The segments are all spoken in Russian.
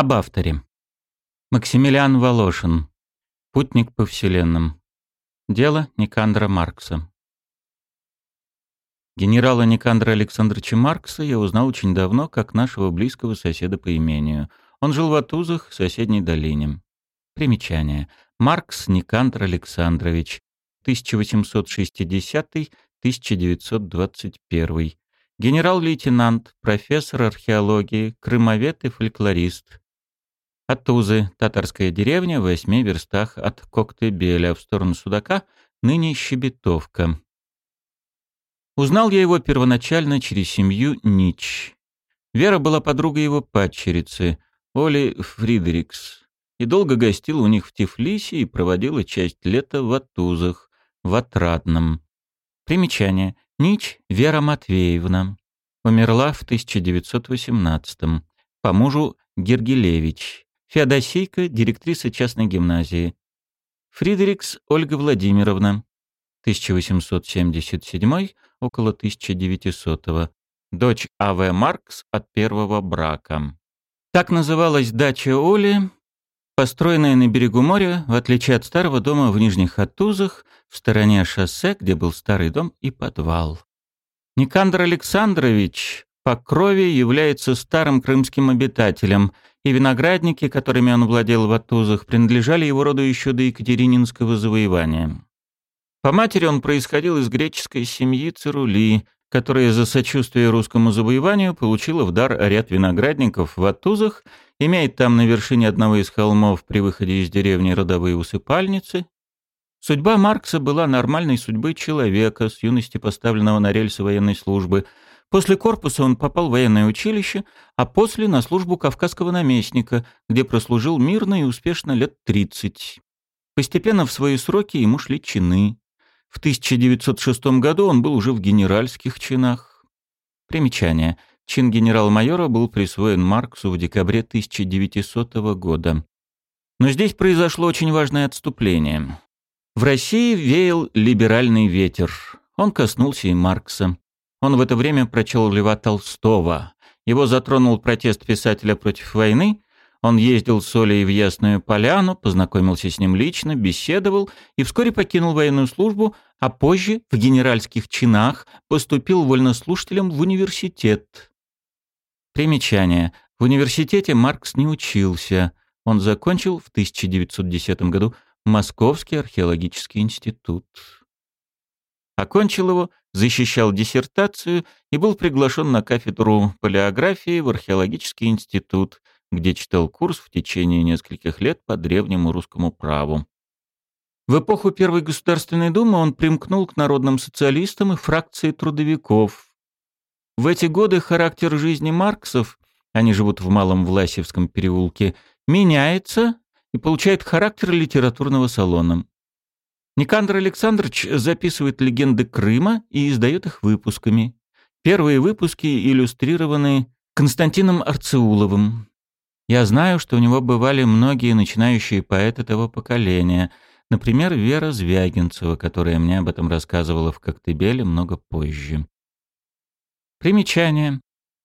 Об авторе. Максимилиан Волошин. Путник по вселенным. Дело Никандра Маркса. Генерала Никандра Александровича Маркса я узнал очень давно как нашего близкого соседа по имению. Он жил в Атузах, соседней долине. Примечание. Маркс Никандр Александрович, 1860-1921. Генерал-лейтенант, профессор археологии, крымовед и фольклорист. Атузы, татарская деревня в восьми верстах от Коктебеля в сторону Судака, ныне Щебетовка. Узнал я его первоначально через семью Нич. Вера была подругой его падчерицы, Оли Фридерикс, и долго гостила у них в Тифлисе и проводила часть лета в Атузах, в Отрадном. Примечание. Нич Вера Матвеевна. Умерла в 1918 -м. По мужу Гергелевич. Феодосейка, директриса частной гимназии. Фридерикс Ольга Владимировна. 1877 около 1900 -го. Дочь А.В. Маркс от первого брака. Так называлась дача Оли, построенная на берегу моря, в отличие от старого дома в Нижних Хатузах, в стороне шоссе, где был старый дом и подвал. Никандр Александрович по крови является старым крымским обитателем, и виноградники, которыми он владел в Атузах, принадлежали его роду еще до Екатерининского завоевания. По матери он происходил из греческой семьи Церули, которая за сочувствие русскому завоеванию получила в дар ряд виноградников в Атузах, имеет там на вершине одного из холмов при выходе из деревни родовые усыпальницы. Судьба Маркса была нормальной судьбой человека, с юности поставленного на рельсы военной службы. После корпуса он попал в военное училище, а после на службу кавказского наместника, где прослужил мирно и успешно лет 30. Постепенно в свои сроки ему шли чины. В 1906 году он был уже в генеральских чинах. Примечание. Чин генерал-майора был присвоен Марксу в декабре 1900 года. Но здесь произошло очень важное отступление. В России веял либеральный ветер. Он коснулся и Маркса. Он в это время прочел Льва Толстого. Его затронул протест писателя против войны, он ездил с Олей в Ясную Поляну, познакомился с ним лично, беседовал и вскоре покинул военную службу, а позже в генеральских чинах поступил вольнослушателем в университет. Примечание. В университете Маркс не учился. Он закончил в 1910 году Московский археологический институт. Окончил его, защищал диссертацию и был приглашен на кафедру палеографии в археологический институт – где читал курс в течение нескольких лет по древнему русскому праву. В эпоху Первой Государственной Думы он примкнул к народным социалистам и фракции трудовиков. В эти годы характер жизни Марксов, они живут в Малом Власевском переулке, меняется и получает характер литературного салона. Никандр Александрович записывает легенды Крыма и издает их выпусками. Первые выпуски иллюстрированы Константином Арцеуловым. Я знаю, что у него бывали многие начинающие поэты того поколения, например, Вера Звягинцева, которая мне об этом рассказывала в Коктебеле много позже. Примечание.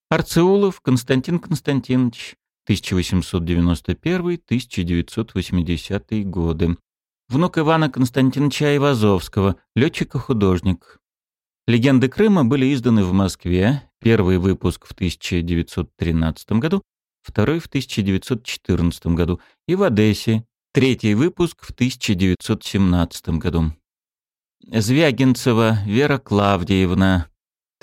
Арцеулов Константин Константинович, 1891-1980 годы. Внук Ивана Константиновича Ивазовского, летчика-художник. «Легенды Крыма» были изданы в Москве, первый выпуск в 1913 году, второй в 1914 году, и в Одессе, третий выпуск в 1917 году. Звягинцева Вера Клавдиевна,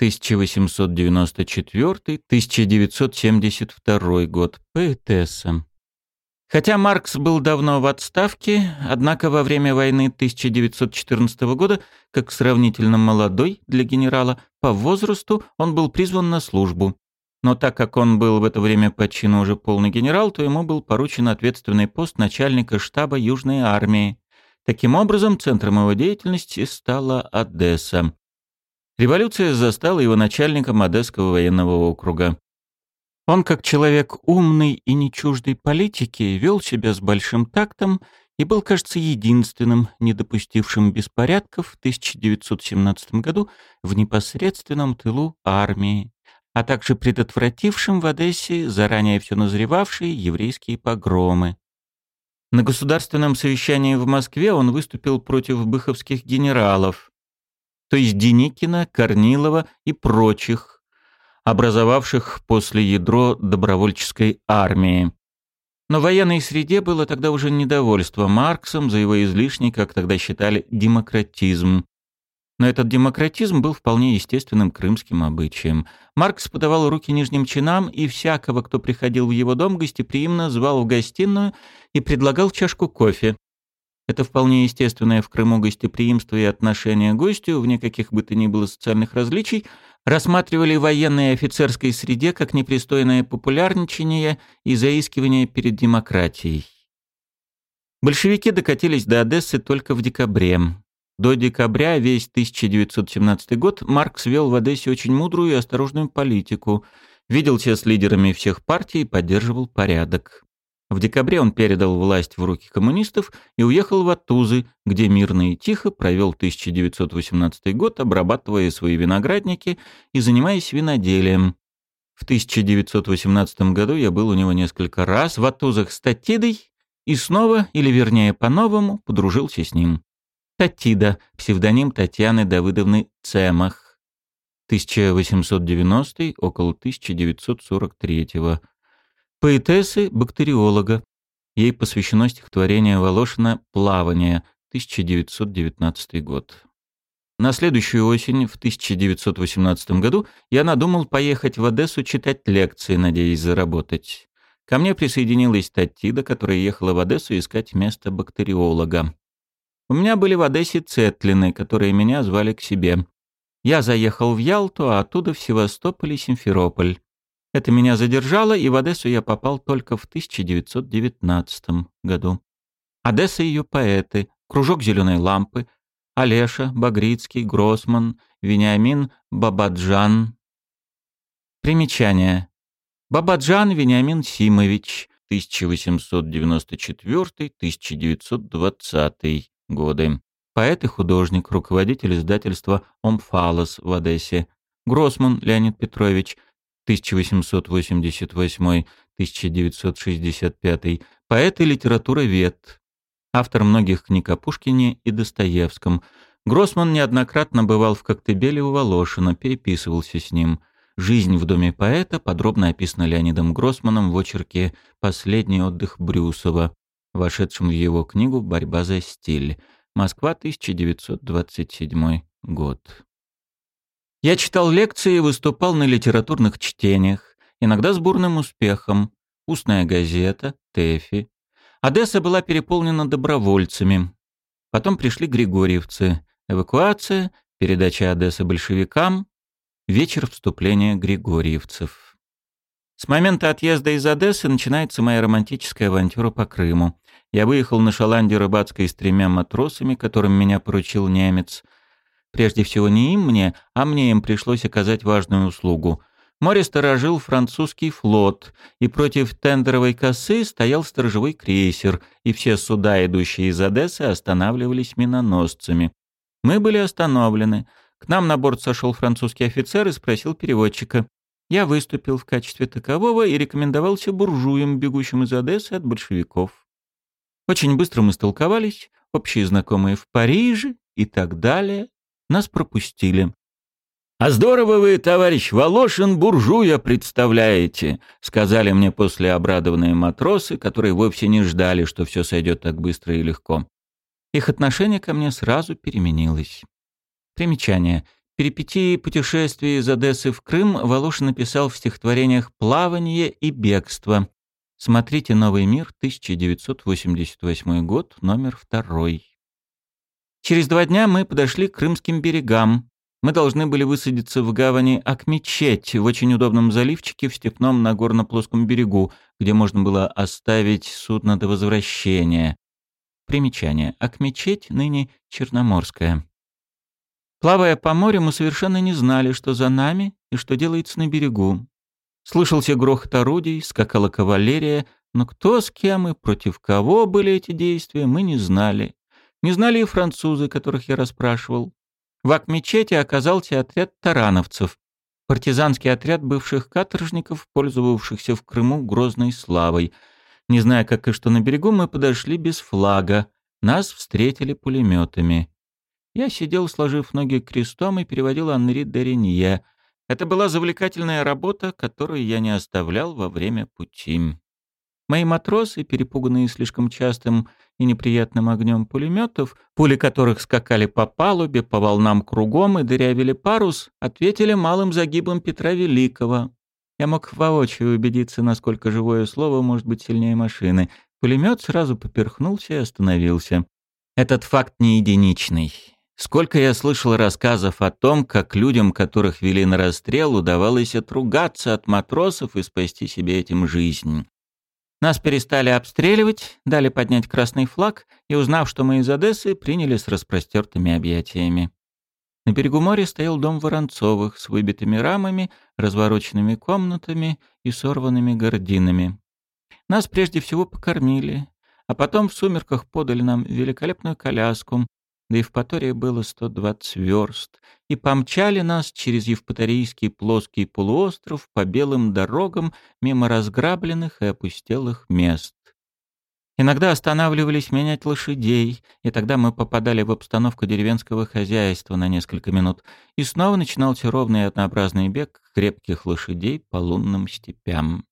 1894-1972 год, поэтесса. Хотя Маркс был давно в отставке, однако во время войны 1914 года, как сравнительно молодой для генерала, по возрасту он был призван на службу. Но так как он был в это время по чину уже полный генерал, то ему был поручен ответственный пост начальника штаба Южной армии. Таким образом, центром его деятельности стала Одесса. Революция застала его начальником Одесского военного округа. Он, как человек умный и не чуждый политики, вел себя с большим тактом и был, кажется, единственным, не допустившим беспорядков в 1917 году в непосредственном тылу армии а также предотвратившим в Одессе заранее все назревавшие еврейские погромы. На государственном совещании в Москве он выступил против быховских генералов, то есть Деникина, Корнилова и прочих, образовавших после ядро добровольческой армии. Но в военной среде было тогда уже недовольство Марксом за его излишний, как тогда считали, демократизм. Но этот демократизм был вполне естественным крымским обычаем. Маркс подавал руки нижним чинам, и всякого, кто приходил в его дом, гостеприимно звал в гостиную и предлагал чашку кофе. Это вполне естественное в Крыму гостеприимство и отношение к гостю, вне каких бы то ни было социальных различий, рассматривали военной и офицерской среде как непристойное популярничание и заискивание перед демократией. Большевики докатились до Одессы только в декабре. До декабря, весь 1917 год, Маркс вел в Одессе очень мудрую и осторожную политику, виделся с лидерами всех партий и поддерживал порядок. В декабре он передал власть в руки коммунистов и уехал в Атузы, где мирно и тихо провел 1918 год, обрабатывая свои виноградники и занимаясь виноделием. В 1918 году я был у него несколько раз в Атузах с Татидой и снова, или вернее по-новому, подружился с ним. Татида, псевдоним Татьяны Давыдовны Цемах. 1890 около 1943 -го. Поэтессы бактериолога. Ей посвящено стихотворение Волошина «Плавание», 1919 год. На следующую осень, в 1918 году, я надумал поехать в Одессу читать лекции, надеясь заработать. Ко мне присоединилась Татида, которая ехала в Одессу искать место бактериолога. У меня были в Одессе цетлины, которые меня звали к себе. Я заехал в Ялту, а оттуда в Севастополь и Симферополь. Это меня задержало, и в Одессу я попал только в 1919 году. Одесса и ее поэты, кружок зеленой лампы, Олеша, Багрицкий, Гроссман, Вениамин, Бабаджан. Примечание. Бабаджан Вениамин Симович, 1894-1920 годы. Поэт и художник, руководитель издательства «Омфалос» в Одессе. Гроссман Леонид Петрович, 1888-1965, поэт и литературовед, автор многих книг о Пушкине и Достоевском. Гроссман неоднократно бывал в Коктебеле у Волошина, переписывался с ним. Жизнь в доме поэта подробно описана Леонидом Гроссманом в очерке «Последний отдых Брюсова», вошедшем в его книгу «Борьба за стиль». Москва, 1927 год. Я читал лекции и выступал на литературных чтениях, иногда с бурным успехом. Устная газета, ТЭФИ. Одесса была переполнена добровольцами. Потом пришли григорьевцы. Эвакуация, передача Одессы большевикам, вечер вступления григорьевцев. С момента отъезда из Одессы начинается моя романтическая авантюра по Крыму. Я выехал на шаланде рыбацкой с тремя матросами, которым меня поручил немец — Прежде всего не им мне, а мне им пришлось оказать важную услугу. Море сторожил французский флот, и против тендеровой косы стоял сторожевой крейсер, и все суда, идущие из Одессы, останавливались миноносцами. Мы были остановлены. К нам на борт сошел французский офицер и спросил переводчика. Я выступил в качестве такового и рекомендовался буржуям, бегущим из Одессы от большевиков. Очень быстро мы столковались, общие знакомые в Париже и так далее. Нас пропустили. «А здорово вы, товарищ Волошин, буржуя представляете», сказали мне после обрадованные матросы, которые вовсе не ждали, что все сойдет так быстро и легко. Их отношение ко мне сразу переменилось. Примечание. Перипетии путешествия из Одессы в Крым Волошин написал в стихотворениях «Плавание» и «Бегство». Смотрите «Новый мир», 1988 год, номер второй. Через два дня мы подошли к крымским берегам. Мы должны были высадиться в гавани Акмечеть, в очень удобном заливчике в степном Нагорно-Плоском берегу, где можно было оставить судно до возвращения. Примечание. Акмечеть ныне Черноморская. Плавая по морю, мы совершенно не знали, что за нами и что делается на берегу. Слышался грохот орудий, скакала кавалерия, но кто с кем и против кого были эти действия, мы не знали. Не знали и французы, которых я расспрашивал. В Акмечете оказался отряд тарановцев. партизанский отряд бывших каторжников, пользовавшихся в Крыму грозной славой. Не зная, как и что на берегу, мы подошли без флага. Нас встретили пулеметами. Я сидел, сложив ноги крестом, и переводил Анри Деренье. Это была завлекательная работа, которую я не оставлял во время пути. Мои матросы, перепуганные слишком частым и неприятным огнем пулеметов, пули которых скакали по палубе, по волнам кругом и дырявили парус, ответили малым загибом Петра Великого. Я мог воочию убедиться, насколько живое слово может быть сильнее машины. Пулемет сразу поперхнулся и остановился. Этот факт не единичный. Сколько я слышал рассказов о том, как людям, которых вели на расстрел, удавалось отругаться от матросов и спасти себе этим жизнь. Нас перестали обстреливать, дали поднять красный флаг и, узнав, что мы из Одессы, приняли с распростертыми объятиями. На берегу моря стоял дом Воронцовых с выбитыми рамами, развороченными комнатами и сорванными гординами. Нас прежде всего покормили, а потом в сумерках подали нам великолепную коляску, до Евпатории было 120 верст, и помчали нас через Евпаторийский плоский полуостров по белым дорогам мимо разграбленных и опустелых мест. Иногда останавливались менять лошадей, и тогда мы попадали в обстановку деревенского хозяйства на несколько минут, и снова начинался ровный и однообразный бег крепких лошадей по лунным степям.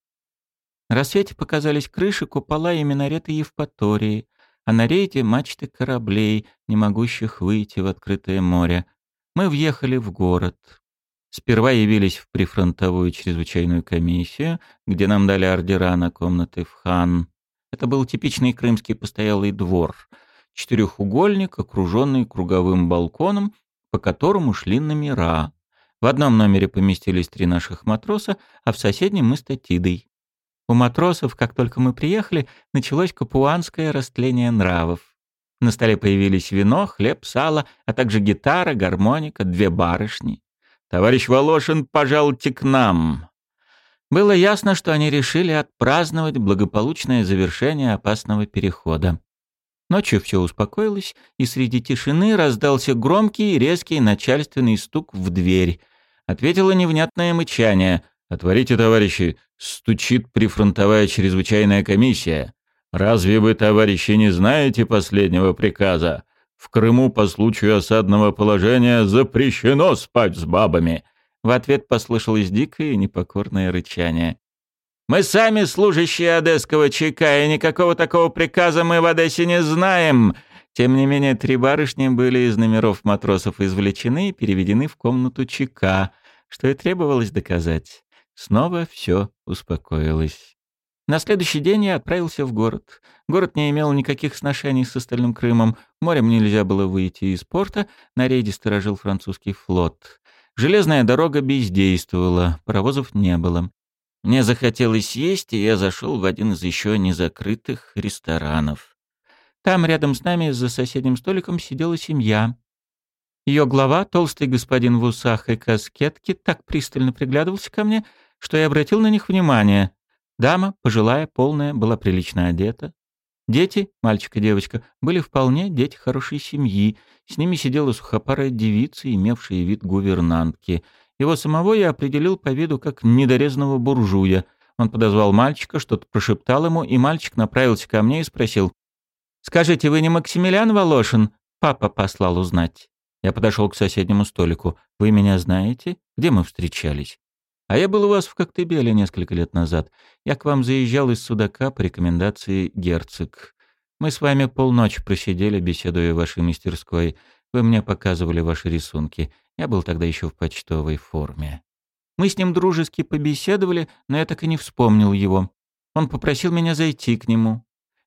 На рассвете показались крыши, купола и минареты Евпатории, а на рейде мачты кораблей, не могущих выйти в открытое море. Мы въехали в город. Сперва явились в прифронтовую чрезвычайную комиссию, где нам дали ордера на комнаты в хан. Это был типичный крымский постоялый двор. Четырехугольник, окруженный круговым балконом, по которому шли номера. В одном номере поместились три наших матроса, а в соседнем мы с Татидой. У матросов, как только мы приехали, началось капуанское растление нравов. На столе появились вино, хлеб, сало, а также гитара, гармоника, две барышни. «Товарищ Волошин, пожалуйте к нам!» Было ясно, что они решили отпраздновать благополучное завершение опасного перехода. Ночью все успокоилось, и среди тишины раздался громкий резкий начальственный стук в дверь. Ответило невнятное мычание. «Отворите, товарищи, стучит прифронтовая чрезвычайная комиссия. Разве вы, товарищи, не знаете последнего приказа? В Крыму по случаю осадного положения запрещено спать с бабами. В ответ послышалось дикое и непокорное рычание. «Мы сами служащие Одесского ЧК, и никакого такого приказа мы в Одессе не знаем!» Тем не менее, три барышни были из номеров матросов извлечены и переведены в комнату ЧК, что и требовалось доказать. Снова все успокоилось. На следующий день я отправился в город. Город не имел никаких сношений с остальным Крымом. Морем нельзя было выйти из порта, на рейде сторожил французский флот. Железная дорога бездействовала, паровозов не было. Мне захотелось есть, и я зашел в один из еще не закрытых ресторанов. Там рядом с нами за соседним столиком сидела семья. Ее глава, толстый господин в усах и каскетке, так пристально приглядывался ко мне, что я обратил на них внимание. Дама, пожилая, полная, была прилично одета. Дети, мальчик и девочка, были вполне дети хорошей семьи. С ними сидела сухопарая девица, имевшая вид гувернантки. Его самого я определил по виду как недорезанного буржуя. Он подозвал мальчика, что-то прошептал ему, и мальчик направился ко мне и спросил. «Скажите, вы не Максимилиан Волошин?» Папа послал узнать. Я подошел к соседнему столику. «Вы меня знаете? Где мы встречались?» «А я был у вас в Коктебеле несколько лет назад. Я к вам заезжал из Судака по рекомендации герцог. Мы с вами полночи просидели, беседуя в вашей мастерской. Вы мне показывали ваши рисунки. Я был тогда еще в почтовой форме. Мы с ним дружески побеседовали, но я так и не вспомнил его. Он попросил меня зайти к нему.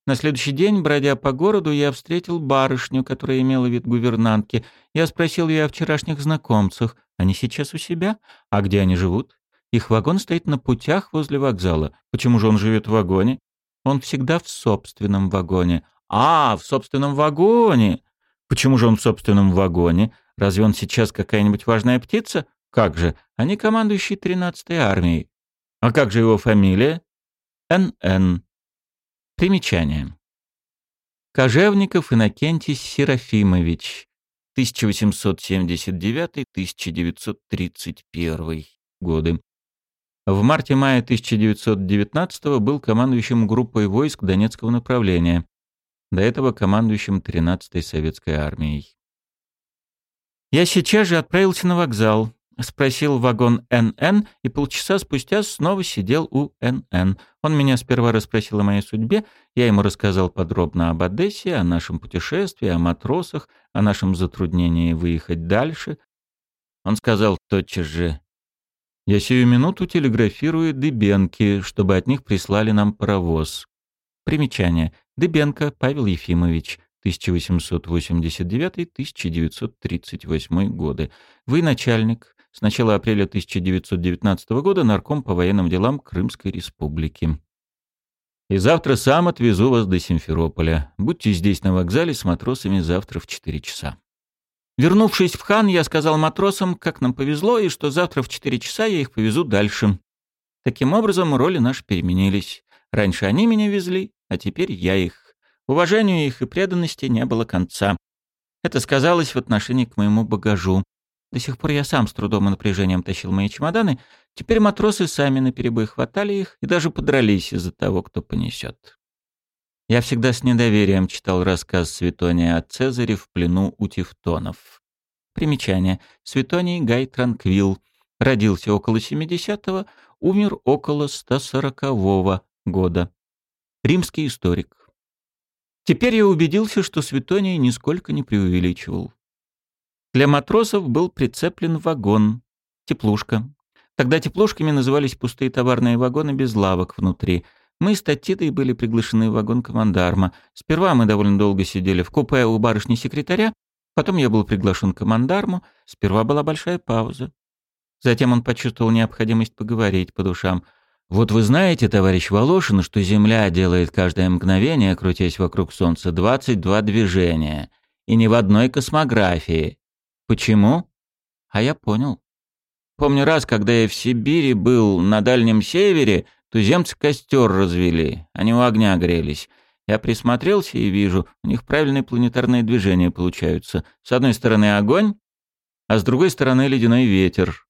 На следующий день, бродя по городу, я встретил барышню, которая имела вид гувернантки. Я спросил ее о вчерашних знакомцах. Они сейчас у себя? А где они живут? Их вагон стоит на путях возле вокзала. Почему же он живет в вагоне? Он всегда в собственном вагоне. А, в собственном вагоне! Почему же он в собственном вагоне? Разве он сейчас какая-нибудь важная птица? Как же? Они командующий 13-й армией. А как же его фамилия? Н.Н. Примечание. Кожевников Иннокентий Серафимович, 1879-1931 годы. В марте-мае 1919 был командующим группой войск Донецкого направления, до этого командующим 13-й советской армией. Я сейчас же отправился на вокзал, спросил вагон НН и полчаса спустя снова сидел у НН. Он меня сперва расспросил о моей судьбе, я ему рассказал подробно об Одессе, о нашем путешествии, о матросах, о нашем затруднении выехать дальше. Он сказал тотчас же, «Я сию минуту телеграфирую Дыбенки, чтобы от них прислали нам паровоз». Примечание. Дыбенко Павел Ефимович, 1889-1938 годы. Вы начальник. С начала апреля 1919 года нарком по военным делам Крымской Республики. И завтра сам отвезу вас до Симферополя. Будьте здесь на вокзале с матросами завтра в 4 часа. Вернувшись в Хан, я сказал матросам, как нам повезло, и что завтра в 4 часа я их повезу дальше. Таким образом, роли наши переменились. Раньше они меня везли, а теперь я их. Уважению их и преданности не было конца. Это сказалось в отношении к моему багажу. До сих пор я сам с трудом и напряжением тащил мои чемоданы, теперь матросы сами наперебой хватали их и даже подрались из-за того, кто понесет. Я всегда с недоверием читал рассказ Светония о Цезаре в плену у тевтонов. Примечание. Светоний Гай Транквил. Родился около 70-го, умер около 140-го года. Римский историк. Теперь я убедился, что Светоний нисколько не преувеличивал. Для матросов был прицеплен вагон, теплушка. Тогда теплушками назывались пустые товарные вагоны без лавок внутри. Мы с Татидой были приглашены в вагон командарма. Сперва мы довольно долго сидели в купе у барышни-секретаря, потом я был приглашен к командарму, сперва была большая пауза. Затем он почувствовал необходимость поговорить по душам — вот вы знаете, товарищ Волошин, что Земля делает каждое мгновение, крутясь вокруг Солнца, 22 движения. И ни в одной космографии. Почему? А я понял. Помню раз, когда я в Сибири был на Дальнем Севере, туземцы костер развели, они у огня грелись. Я присмотрелся и вижу, у них правильные планетарные движения получаются. С одной стороны огонь, а с другой стороны ледяной ветер.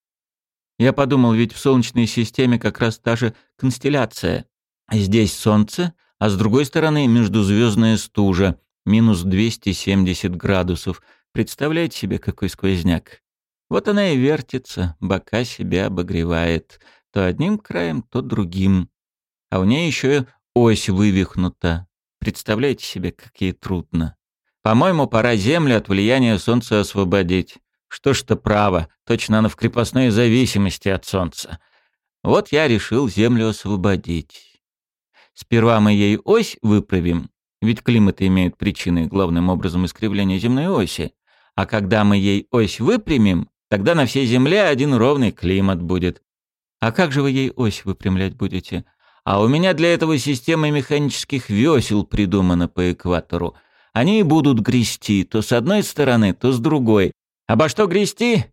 Я подумал, ведь в Солнечной системе как раз та же констелляция. Здесь Солнце, а с другой стороны междузвездная стужа, минус 270 градусов. Представляете себе, какой сквозняк? Вот она и вертится, бока себя обогревает. То одним краем, то другим. А у нее еще ось вывихнута. Представляете себе, какие трудно. По-моему, пора Землю от влияния Солнца освободить. Что ж-то право, точно она в крепостной зависимости от солнца. Вот я решил Землю освободить. Сперва мы ей ось выправим, ведь климаты имеют причины главным образом искривления земной оси. А когда мы ей ось выпрямим, тогда на всей Земле один ровный климат будет. А как же вы ей ось выпрямлять будете? А у меня для этого система механических весел придумана по экватору. Они и будут грести то с одной стороны, то с другой, Обо что грести?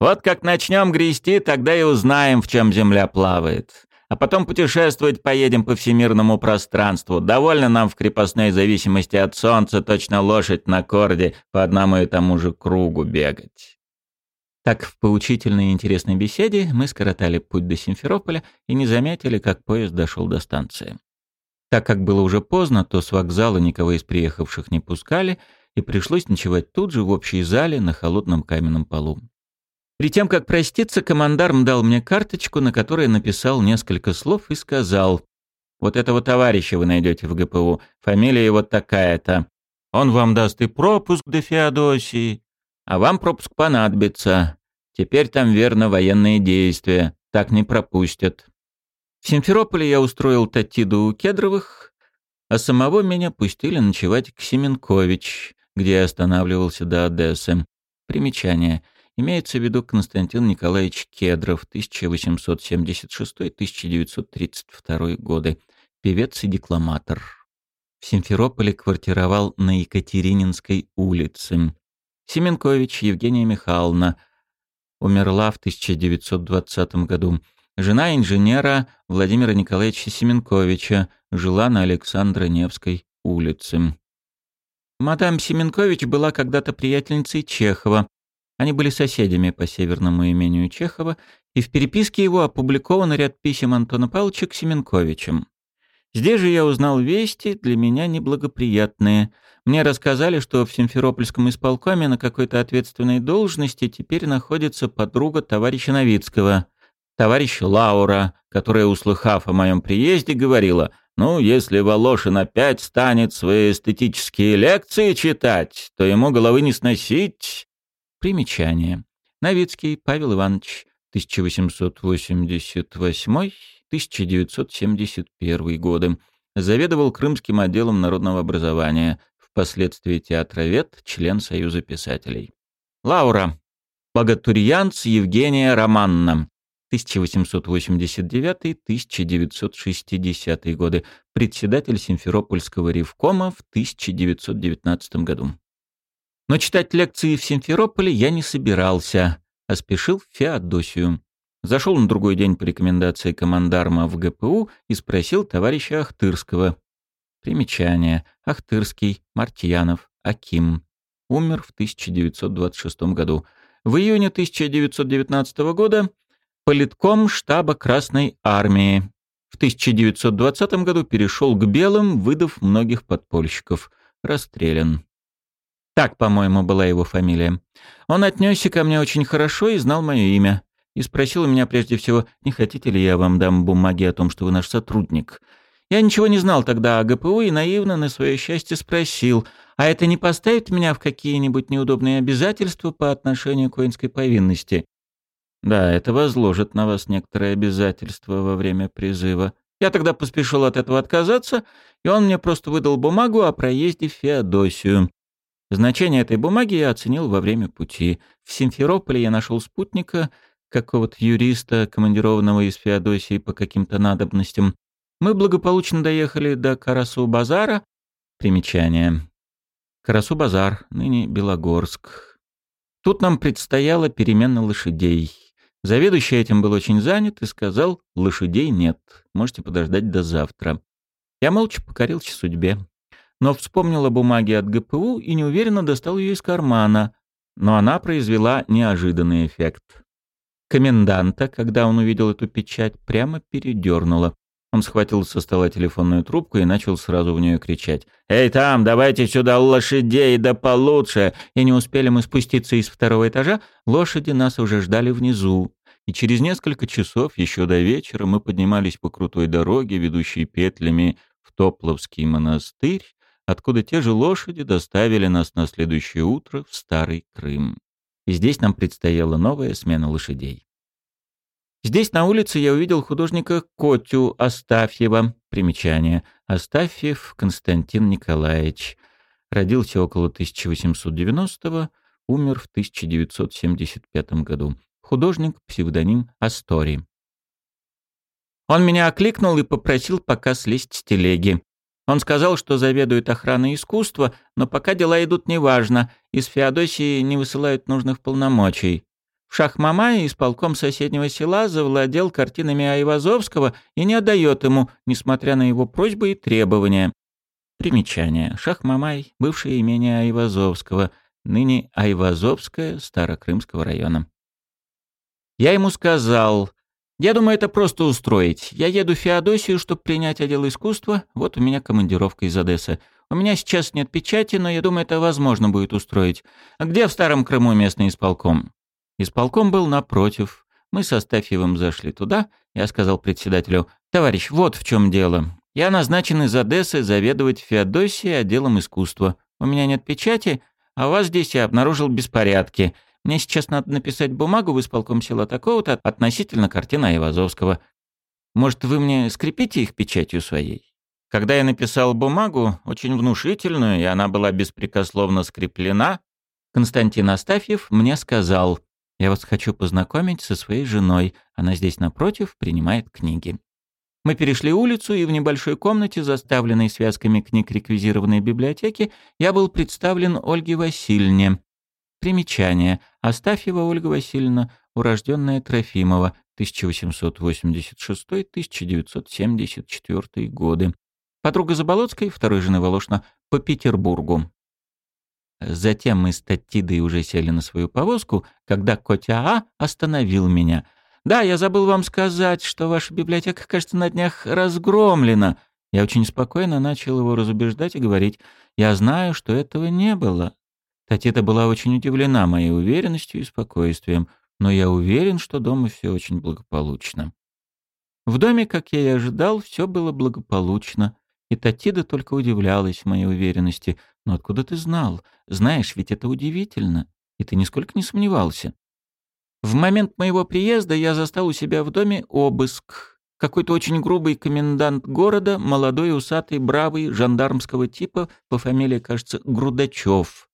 Вот как начнем грести, тогда и узнаем, в чем Земля плавает. А потом путешествовать поедем по всемирному пространству. Довольно нам в крепостной зависимости от Солнца точно лошадь на корде по одному и тому же кругу бегать. Так, в поучительной и интересной беседе мы скоротали путь до Симферополя и не заметили, как поезд дошел до станции. Так как было уже поздно, то с вокзала никого из приехавших не пускали — и пришлось ночевать тут же в общей зале на холодном каменном полу. При тем, как проститься, командарм дал мне карточку, на которой написал несколько слов и сказал, «Вот этого товарища вы найдете в ГПУ, фамилия его такая-то. Он вам даст и пропуск до Феодосии, а вам пропуск понадобится. Теперь там верно военные действия, так не пропустят». В Симферополе я устроил Татиду у Кедровых, а самого меня пустили ночевать к Семенкович, где я останавливался до Одессы. Примечание. Имеется в виду Константин Николаевич Кедров, 1876-1932 годы, певец и декламатор. В Симферополе квартировал на Екатерининской улице. Семенкович Евгения Михайловна умерла в 1920 году. Жена инженера Владимира Николаевича Семенковича жила на Александро Невской улице. Мадам Семенкович была когда-то приятельницей Чехова. Они были соседями по северному имению Чехова и в переписке его опубликован ряд писем Антона Павловича к Семенковичам. Здесь же я узнал вести, для меня неблагоприятные. Мне рассказали, что в Симферопольском исполкоме на какой-то ответственной должности теперь находится подруга товарища Новицкого, товарищ Лаура, которая, услыхав о моем приезде, говорила, «Ну, если Волошин опять станет свои эстетические лекции читать, то ему головы не сносить». Примечание. Новицкий Павел Иванович, 1888 1971 годы. Заведовал Крымским отделом народного образования, впоследствии театровед, член Союза писателей. Лаура. Богатурьянц Евгения Романна. 1889-1960 годы. Председатель Симферопольского ревкома в 1919 году. Но читать лекции в Симферополе я не собирался, а спешил в Феодосию. Зашел на другой день по рекомендации командарма в ГПУ и спросил товарища Ахтырского. Примечание. Ахтырский, Мартьянов, Аким. Умер в 1926 году. В июне 1919 года политком штаба Красной Армии. В 1920 году перешел к белым, выдав многих подпольщиков. Расстрелян. Так, по-моему, была его фамилия. Он отнесся ко мне очень хорошо и знал мое имя и спросил меня прежде всего, не хотите ли я вам дам бумаги о том, что вы наш сотрудник. Я ничего не знал тогда о ГПУ и наивно на свое счастье спросил, а это не поставит меня в какие-нибудь неудобные обязательства по отношению к воинской повинности? Да, это возложит на вас некоторые обязательства во время призыва. Я тогда поспешил от этого отказаться, и он мне просто выдал бумагу о проезде в Феодосию. Значение этой бумаги я оценил во время пути. В Симферополе я нашел спутника — какого-то юриста, командированного из Феодосии по каким-то надобностям, мы благополучно доехали до Карасу-базара. Примечание. Карасу-базар, ныне Белогорск. Тут нам предстояла перемена лошадей. Заведующий этим был очень занят и сказал, лошадей нет, можете подождать до завтра. Я молча покорился судьбе. Но вспомнил о бумаге от ГПУ и неуверенно достал ее из кармана. Но она произвела неожиданный эффект. Коменданта, когда он увидел эту печать, прямо передернуло. Он схватил со стола телефонную трубку и начал сразу в нее кричать. «Эй, там, давайте сюда лошадей, да получше!» И не успели мы спуститься из второго этажа, лошади нас уже ждали внизу. И через несколько часов, еще до вечера, мы поднимались по крутой дороге, ведущей петлями в Топловский монастырь, откуда те же лошади доставили нас на следующее утро в Старый Крым и здесь нам предстояла новая смена лошадей. Здесь на улице я увидел художника Котю Астафьева. Примечание. Астафьев Константин Николаевич. Родился около 1890-го, умер в 1975 году. Художник, псевдоним Астори. Он меня окликнул и попросил пока слезть с телеги. Он сказал, что заведует охраной искусства, но пока дела идут неважно, из Феодосии не высылают нужных полномочий. В Шахмамае исполком соседнего села завладел картинами Айвазовского и не отдает ему, несмотря на его просьбы и требования. Примечание. Шахмамай – бывшее имение Айвазовского, ныне Айвазовское Старокрымского района. Я ему сказал, я думаю, это просто устроить. Я еду в Феодосию, чтобы принять отдел искусства. Вот у меня командировка из Одессы. У меня сейчас нет печати, но я думаю, это возможно будет устроить. А где в Старом Крыму местный исполком? Исполком был напротив. Мы со Стафьевым зашли туда. Я сказал председателю, «Товарищ, вот в чем дело. Я назначен из Одессы заведовать Феодосией отделом искусства. У меня нет печати, а у вас здесь я обнаружил беспорядки. Мне сейчас надо написать бумагу в исполком села такого-то относительно картины Айвазовского. Может, вы мне скрепите их печатью своей?» Когда я написал бумагу, очень внушительную, и она была беспрекословно скреплена, Константин Астафьев мне сказал, «Я вас хочу познакомить со своей женой, она здесь напротив принимает книги». Мы перешли улицу, и в небольшой комнате, заставленной связками книг реквизированной библиотеки, я был представлен Ольге Васильевне, Примечание. Астафьева Ольга Васильевна, урожденная Трофимова, 1886-1974 годы. Подруга Заболоцкой, второй жены Волошна, по Петербургу. Затем мы с Татидой уже сели на свою повозку, когда Котя А остановил меня. Да, я забыл вам сказать, что ваша библиотека, кажется, на днях разгромлена. Я очень спокойно начал его разубеждать и говорить, я знаю, что этого не было. Татита была очень удивлена моей уверенностью и спокойствием, но я уверен, что дома все очень благополучно. В доме, как я и ожидал, все было благополучно, и Татида только удивлялась моей уверенности. «Но откуда ты знал? Знаешь, ведь это удивительно, и ты нисколько не сомневался». В момент моего приезда я застал у себя в доме обыск. Какой-то очень грубый комендант города, молодой, усатый, бравый, жандармского типа, по фамилии, кажется, Грудачев.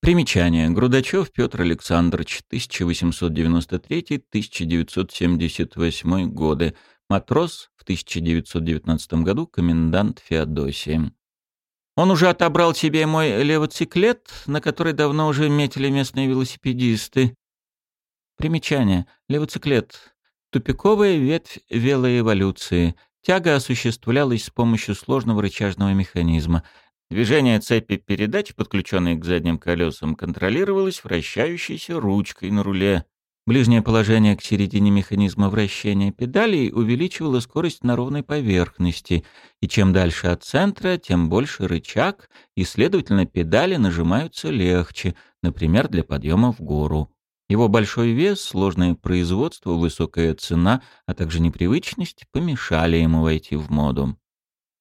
Примечание. Грудачев Петр Александрович, 1893-1978 годы. Матрос, в 1919 году комендант Феодосии. Он уже отобрал себе мой левоциклет, на который давно уже метили местные велосипедисты. Примечание. Левоциклет Тупиковая ветвь велоэволюции. Тяга осуществлялась с помощью сложного рычажного механизма. Движение цепи передач, подключенной к задним колесам, контролировалось вращающейся ручкой на руле. Ближнее положение к середине механизма вращения педалей увеличивало скорость на ровной поверхности, и чем дальше от центра, тем больше рычаг, и, следовательно, педали нажимаются легче, например, для подъема в гору. Его большой вес, сложное производство, высокая цена, а также непривычность помешали ему войти в моду.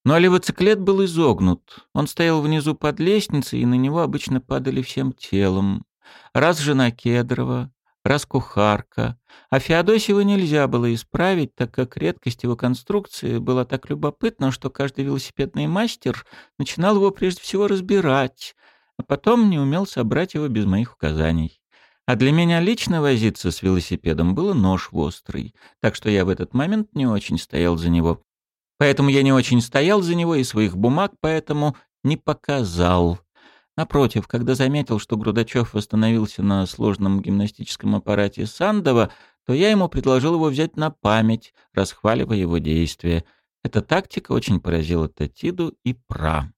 Но оливоциклет был изогнут. Он стоял внизу под лестницей, и на него обычно падали всем телом. Раз жена Кедрова, раз кухарка. А Феодосева нельзя было исправить, так как редкость его конструкции была так любопытна, что каждый велосипедный мастер начинал его прежде всего разбирать, а потом не умел собрать его без моих указаний. А для меня лично возиться с велосипедом было нож острый, так что я в этот момент не очень стоял за него. Поэтому я не очень стоял за него и своих бумаг поэтому не показал. Напротив, когда заметил, что Грудачев восстановился на сложном гимнастическом аппарате Сандова, то я ему предложил его взять на память, расхваливая его действия. Эта тактика очень поразила Татиду и Пра.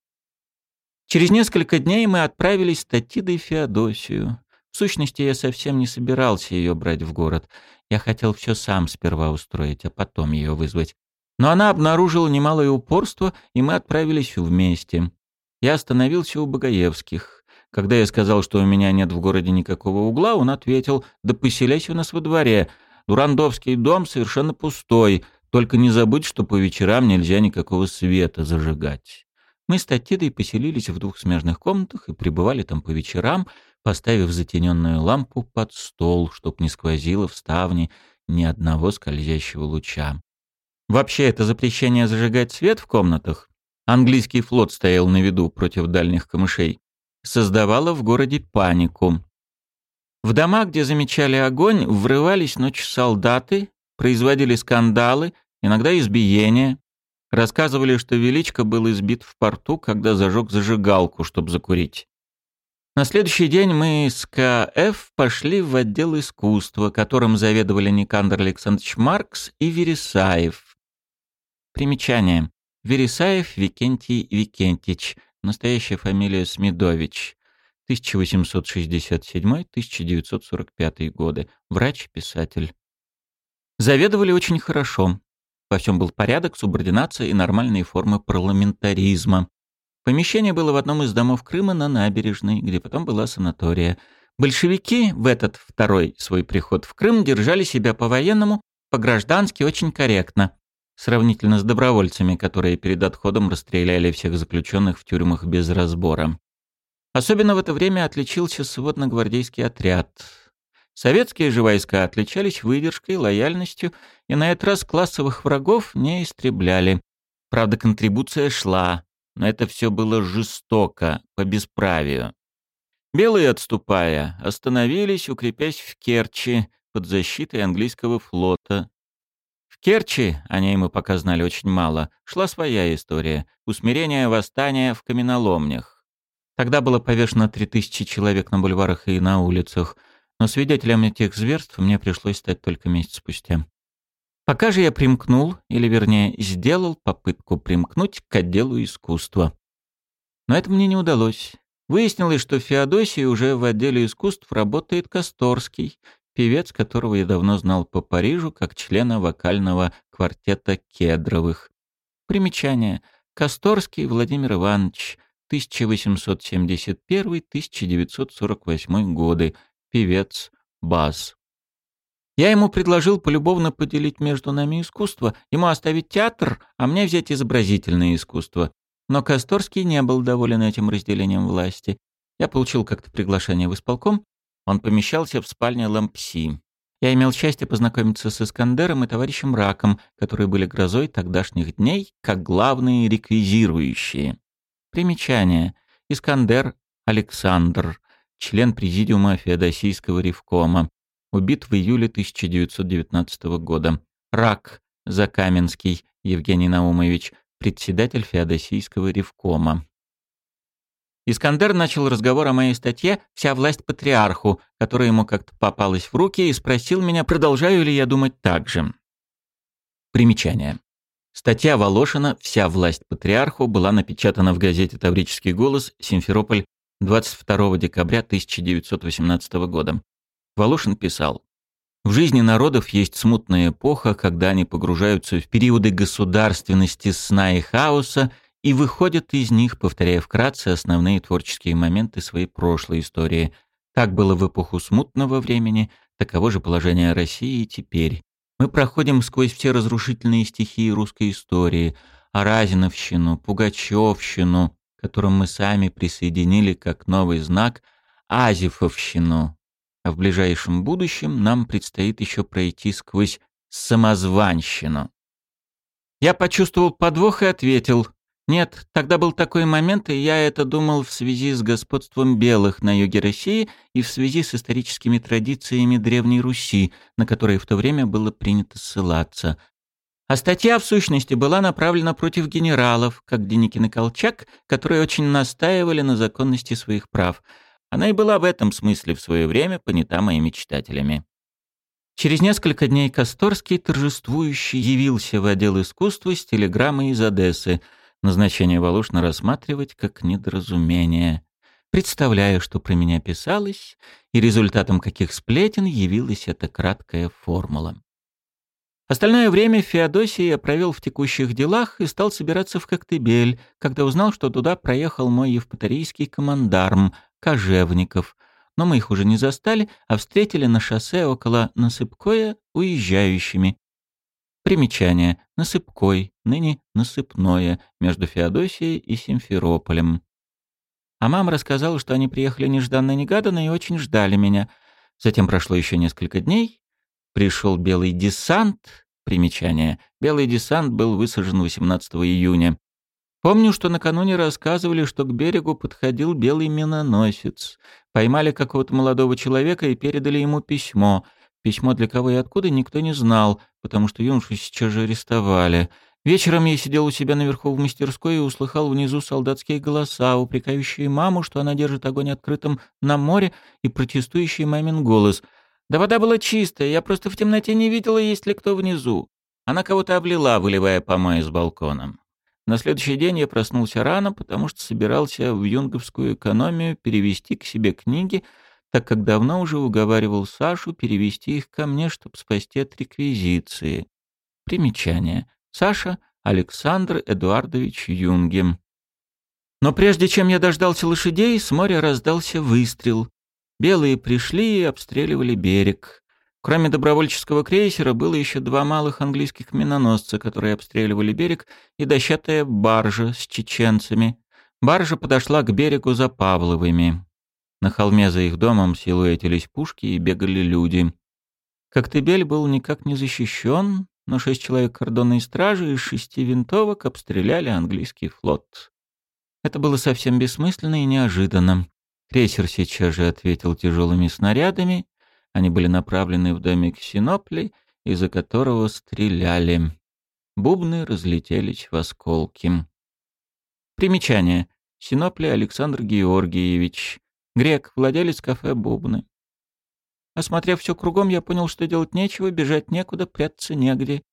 Через несколько дней мы отправились с Татидой в Феодосию. В сущности, я совсем не собирался ее брать в город. Я хотел все сам сперва устроить, а потом ее вызвать. Но она обнаружила немалое упорство, и мы отправились вместе. Я остановился у Богоевских. Когда я сказал, что у меня нет в городе никакого угла, он ответил, «Да поселяйся у нас во дворе. Дурандовский дом совершенно пустой. Только не забудь, что по вечерам нельзя никакого света зажигать». Мы с Татидой поселились в двух смежных комнатах и пребывали там по вечерам, поставив затененную лампу под стол, чтоб не сквозило в ставни ни одного скользящего луча. Вообще, это запрещение зажигать свет в комнатах, английский флот стоял на виду против дальних камышей, создавало в городе панику. В дома, где замечали огонь, врывались ночью солдаты, производили скандалы, иногда избиения. Рассказывали, что Величко был избит в порту, когда зажег зажигалку, чтобы закурить. На следующий день мы с КФ пошли в отдел искусства, которым заведовали Никандр Александрович Маркс и Вересаев. Примечание. Вересаев Викентий Викентич. Настоящая фамилия Смедович. 1867-1945 годы. Врач-писатель. Заведовали очень хорошо. Во всем был порядок, субординация и нормальные формы парламентаризма. Помещение было в одном из домов Крыма на набережной, где потом была санатория. Большевики в этот второй свой приход в Крым держали себя по-военному, по-граждански очень корректно, сравнительно с добровольцами, которые перед отходом расстреляли всех заключенных в тюрьмах без разбора. Особенно в это время отличился сводно-гвардейский отряд. Советские же войска отличались выдержкой, лояльностью и на этот раз классовых врагов не истребляли. Правда, контрибуция шла, но это все было жестоко, по бесправию. Белые, отступая, остановились, укрепясь в Керчи под защитой английского флота. Керчи, о ней мы пока знали очень мало, шла своя история — усмирение восстания в каменоломнях. Тогда было повешено 3000 человек на бульварах и на улицах, но свидетелем этих зверств мне пришлось стать только месяц спустя. Пока же я примкнул, или вернее, сделал попытку примкнуть к отделу искусства. Но это мне не удалось. Выяснилось, что в Феодосии уже в отделе искусств работает Косторский, певец, которого я давно знал по Парижу как члена вокального квартета Кедровых. Примечание. Косторский Владимир Иванович, 1871-1948 годы, певец, бас. Я ему предложил полюбовно поделить между нами искусство, ему оставить театр, а мне взять изобразительное искусство. Но Косторский не был доволен этим разделением власти. Я получил как-то приглашение в исполком. Он помещался в спальне Лампси. Я имел счастье познакомиться с Искандером и товарищем Раком, которые были грозой тогдашних дней, как главные реквизирующие. Примечание. Искандер Александр, член президиума Феодосийского ревкома, убит в июле 1919 года. Рак Закаменский Евгений Наумович, председатель Феодосийского ревкома. Искандер начал разговор о моей статье «Вся власть патриарху», которая ему как-то попалась в руки, и спросил меня, продолжаю ли я думать так же. Примечание. Статья Волошина «Вся власть патриарху» была напечатана в газете «Таврический голос» Симферополь 22 декабря 1918 года. Волошин писал в жизни народов есть смутная эпоха, когда они погружаются в периоды государственности сна и хаоса и выходят из них, повторяя вкратце основные творческие моменты своей прошлой истории. Так было в эпоху смутного времени, таково же положение России и теперь. Мы проходим сквозь все разрушительные стихии русской истории, Аразиновщину, Пугачевщину, которым мы сами присоединили как новый знак, Азифовщину, а в ближайшем будущем нам предстоит еще пройти сквозь самозванщину. Я почувствовал подвох и ответил. Нет, тогда был такой момент, и я это думал в связи с господством белых на юге России и в связи с историческими традициями Древней Руси, на которые в то время было принято ссылаться. А статья, в сущности, была направлена против генералов, как Деникин и Колчак, которые очень настаивали на законности своих прав — она и была в этом смысле в свое время понята моими читателями. Через несколько дней Косторский торжествующий явился в отдел искусства с телеграммой из Одессы, назначение Волошина рассматривать как недоразумение. Представляю, что про меня писалось, и результатом каких сплетен явилась эта краткая формула. Остальное время в Феодосии я провел в текущих делах и стал собираться в Коктебель, когда узнал, что туда проехал мой евпаторийский командарм, кожевников, но мы их уже не застали, а встретили на шоссе около Насыпкоя уезжающими. Примечание. Насыпкой, ныне Насыпное, между Феодосией и Симферополем. А мама рассказала, что они приехали нежданно-негаданно и очень ждали меня. Затем прошло еще несколько дней. Пришел белый десант. Примечание. Белый десант был высажен 18 июня. Помню, что накануне рассказывали, что к берегу подходил белый миноносец. Поймали какого-то молодого человека и передали ему письмо. Письмо для кого и откуда никто не знал, потому что юношу сейчас же арестовали. Вечером я сидел у себя наверху в мастерской и услыхал внизу солдатские голоса, упрекающие маму, что она держит огонь открытым на море, и протестующий мамин голос. «Да вода была чистая, я просто в темноте не видела, есть ли кто внизу». Она кого-то облила, выливая помой с балкона. На следующий день я проснулся рано, потому что собирался в юнговскую экономию перевести к себе книги, так как давно уже уговаривал Сашу перевести их ко мне, чтобы спасти от реквизиции. Примечание. Саша Александр Эдуардович Юнгем. Но прежде чем я дождался лошадей, с моря раздался выстрел. Белые пришли и обстреливали берег. Кроме добровольческого крейсера было еще два малых английских миноносца, которые обстреливали берег, и дощатая баржа с чеченцами. Баржа подошла к берегу за Павловыми. На холме за их домом силуэтились пушки и бегали люди. Коктебель был никак не защищен, но шесть человек кордонной стражи из шести винтовок обстреляли английский флот. Это было совсем бессмысленно и неожиданно. Крейсер сейчас же ответил тяжелыми снарядами, они были направлены в домик Синопли, из-за которого стреляли. Бубны разлетелись в осколки. Примечание. Синопли Александр Георгиевич. Грек, владелец кафе «Бубны». Осмотрев все кругом, я понял, что делать нечего, бежать некуда, прятаться негде.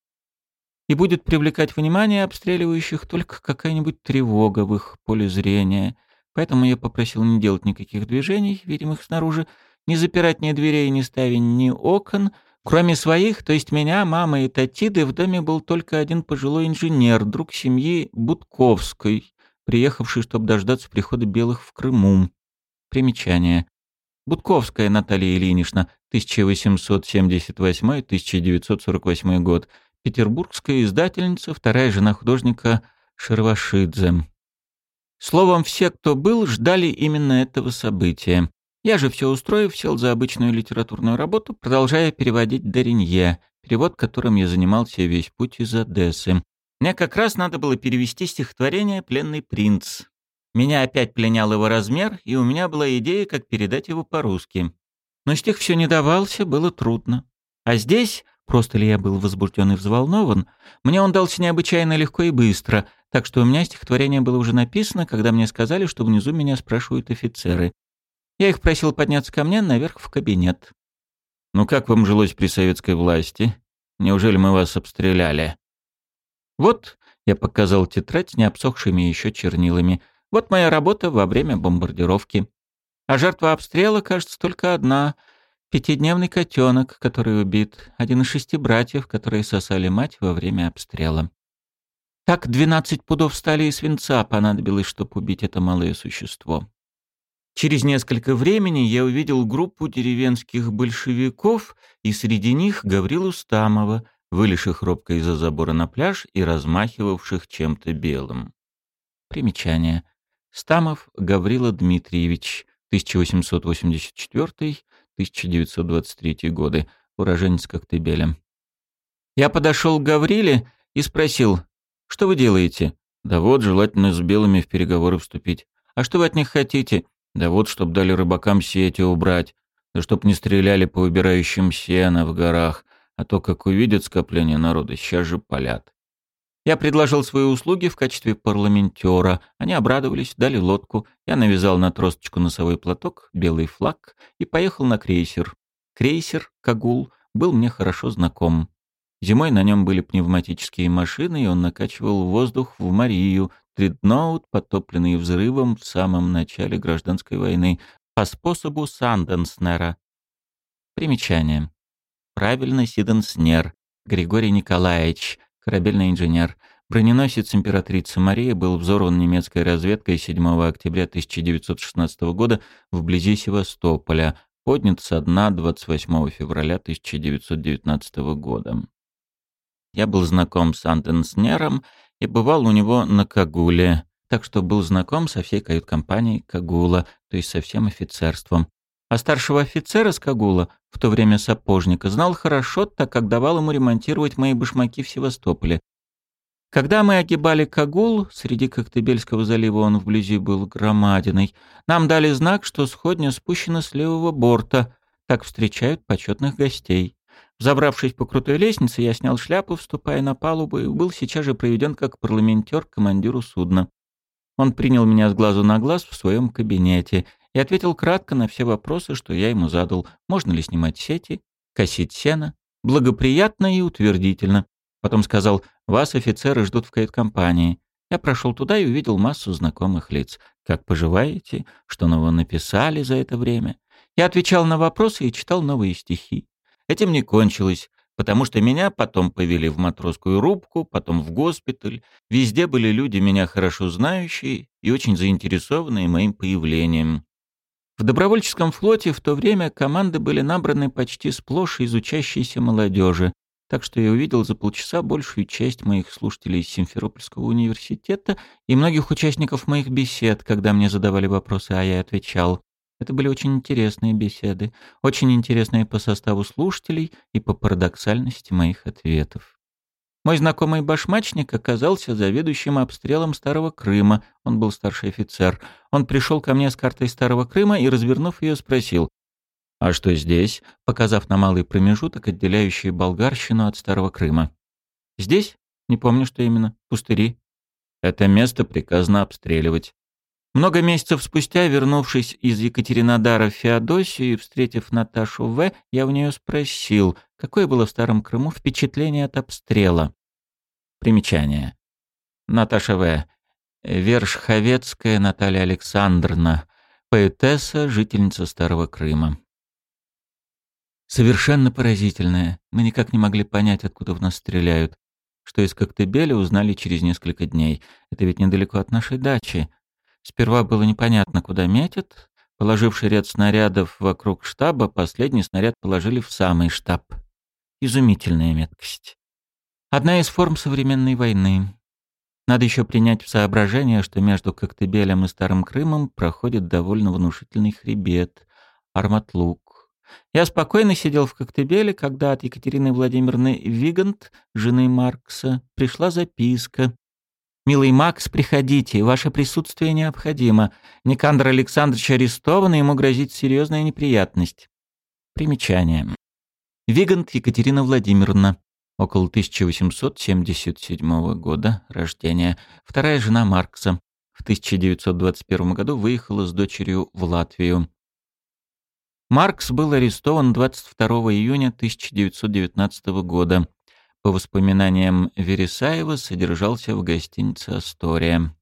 И будет привлекать внимание обстреливающих только какая-нибудь тревога в их поле зрения. Поэтому я попросил не делать никаких движений, видимых снаружи, не запирать ни дверей, ни ставень, ни окон. Кроме своих, то есть меня, мамы и Татиды, в доме был только один пожилой инженер, друг семьи Будковской, приехавший, чтобы дождаться прихода белых в Крыму. Примечание. Будковская Наталья Ильинична, 1878-1948 год. Петербургская издательница, вторая жена художника Шервашидзе. Словом, все, кто был, ждали именно этого события. Я же все устроив, сел за обычную литературную работу, продолжая переводить Доринье, перевод которым я занимался весь путь из Одессы. Мне как раз надо было перевести стихотворение «Пленный принц». Меня опять пленял его размер, и у меня была идея, как передать его по-русски. Но стих все не давался, было трудно. А здесь, просто ли я был возбужден и взволнован, мне он дался необычайно легко и быстро, так что у меня стихотворение было уже написано, когда мне сказали, что внизу меня спрашивают офицеры. Я их просил подняться ко мне наверх в кабинет. «Ну как вам жилось при советской власти? Неужели мы вас обстреляли?» «Вот», — я показал тетрадь с необсохшими еще чернилами, «вот моя работа во время бомбардировки. А жертва обстрела, кажется, только одна — пятидневный котенок, который убит, один из шести братьев, которые сосали мать во время обстрела. Так двенадцать пудов стали и свинца понадобилось, чтобы убить это малое существо. Через несколько времени я увидел группу деревенских большевиков, и среди них Гаврилу Стамова, вылезших робко из-за забора на пляж и размахивавших чем-то белым. Примечание. Стамов Гаврила Дмитриевич, 1884-1923 годы, уроженец Коктебеля. Я подошел к Гавриле и спросил, что вы делаете? Да вот, желательно с белыми в переговоры вступить. А что вы от них хотите? Да вот, чтоб дали рыбакам сети убрать, да чтоб не стреляли по убирающим сено в горах, а то, как увидят скопление народа, сейчас же палят. Я предложил свои услуги в качестве парламентера. Они обрадовались, дали лодку. Я навязал на тросточку носовой платок, белый флаг и поехал на крейсер. Крейсер «Кагул» был мне хорошо знаком. Зимой на нем были пневматические машины, и он накачивал воздух в Марию, Дредноут, потопленный взрывом в самом начале гражданской войны, по способу Санденснера. Примечание. Правильно, Сиденснер. Григорий Николаевич, корабельный инженер. Броненосец императрицы Мария был взорван немецкой разведкой 7 октября 1916 года вблизи Севастополя, поднят со дна 28 февраля 1919 года. Я был знаком с Анденснером и бывал у него на Кагуле, так что был знаком со всей кают-компанией Кагула, то есть со всем офицерством. А старшего офицера с Кагула, в то время сапожника, знал хорошо, так как давал ему ремонтировать мои башмаки в Севастополе. Когда мы огибали Кагул, среди Коктебельского залива он вблизи был громадиной, нам дали знак, что сходня спущена с левого борта, так встречают почетных гостей. Забравшись по крутой лестнице, я снял шляпу, вступая на палубу, и был сейчас же проведен как парламентер командиру судна. Он принял меня с глазу на глаз в своем кабинете и ответил кратко на все вопросы, что я ему задал. Можно ли снимать сети, косить сено? Благоприятно и утвердительно. Потом сказал, вас офицеры ждут в кают-компании. Я прошел туда и увидел массу знакомых лиц. Как поживаете? Что нового написали за это время? Я отвечал на вопросы и читал новые стихи. Этим не кончилось, потому что меня потом повели в матросскую рубку, потом в госпиталь. Везде были люди, меня хорошо знающие и очень заинтересованные моим появлением. В добровольческом флоте в то время команды были набраны почти сплошь из учащейся молодежи, так что я увидел за полчаса большую часть моих слушателей из Симферопольского университета и многих участников моих бесед, когда мне задавали вопросы, а я отвечал. Это были очень интересные беседы, очень интересные по составу слушателей и по парадоксальности моих ответов. Мой знакомый башмачник оказался заведующим обстрелом Старого Крыма, он был старший офицер. Он пришел ко мне с картой Старого Крыма и, развернув ее, спросил, «А что здесь?» показав на малый промежуток, отделяющий Болгарщину от Старого Крыма. «Здесь? Не помню, что именно. Пустыри. Это место приказано обстреливать. Много месяцев спустя, вернувшись из Екатеринодара в Феодосию и встретив Наташу В., я у нее спросил, какое было в Старом Крыму впечатление от обстрела. Примечание. Наташа В. Вершховецкая Наталья Александровна, поэтесса, жительница Старого Крыма. Совершенно поразительное. Мы никак не могли понять, откуда в нас стреляют. Что из Коктебеля узнали через несколько дней. Это ведь недалеко от нашей дачи. Сперва было непонятно, куда метят. Положивший ряд снарядов вокруг штаба, последний снаряд положили в самый штаб. Изумительная меткость. Одна из форм современной войны. Надо еще принять в соображение, что между Коктебелем и Старым Крымом проходит довольно внушительный хребет, Арматлук. Я спокойно сидел в Коктебеле, когда от Екатерины Владимировны Вигант, жены Маркса, пришла записка. «Милый Макс, приходите, ваше присутствие необходимо. Никандр Александрович арестован, и ему грозит серьезная неприятность». Примечание. Вигант Екатерина Владимировна, около 1877 года рождения, вторая жена Маркса. В 1921 году выехала с дочерью в Латвию. Маркс был арестован 22 июня 1919 года. По воспоминаниям Вересаева, содержался в гостинице «Астория».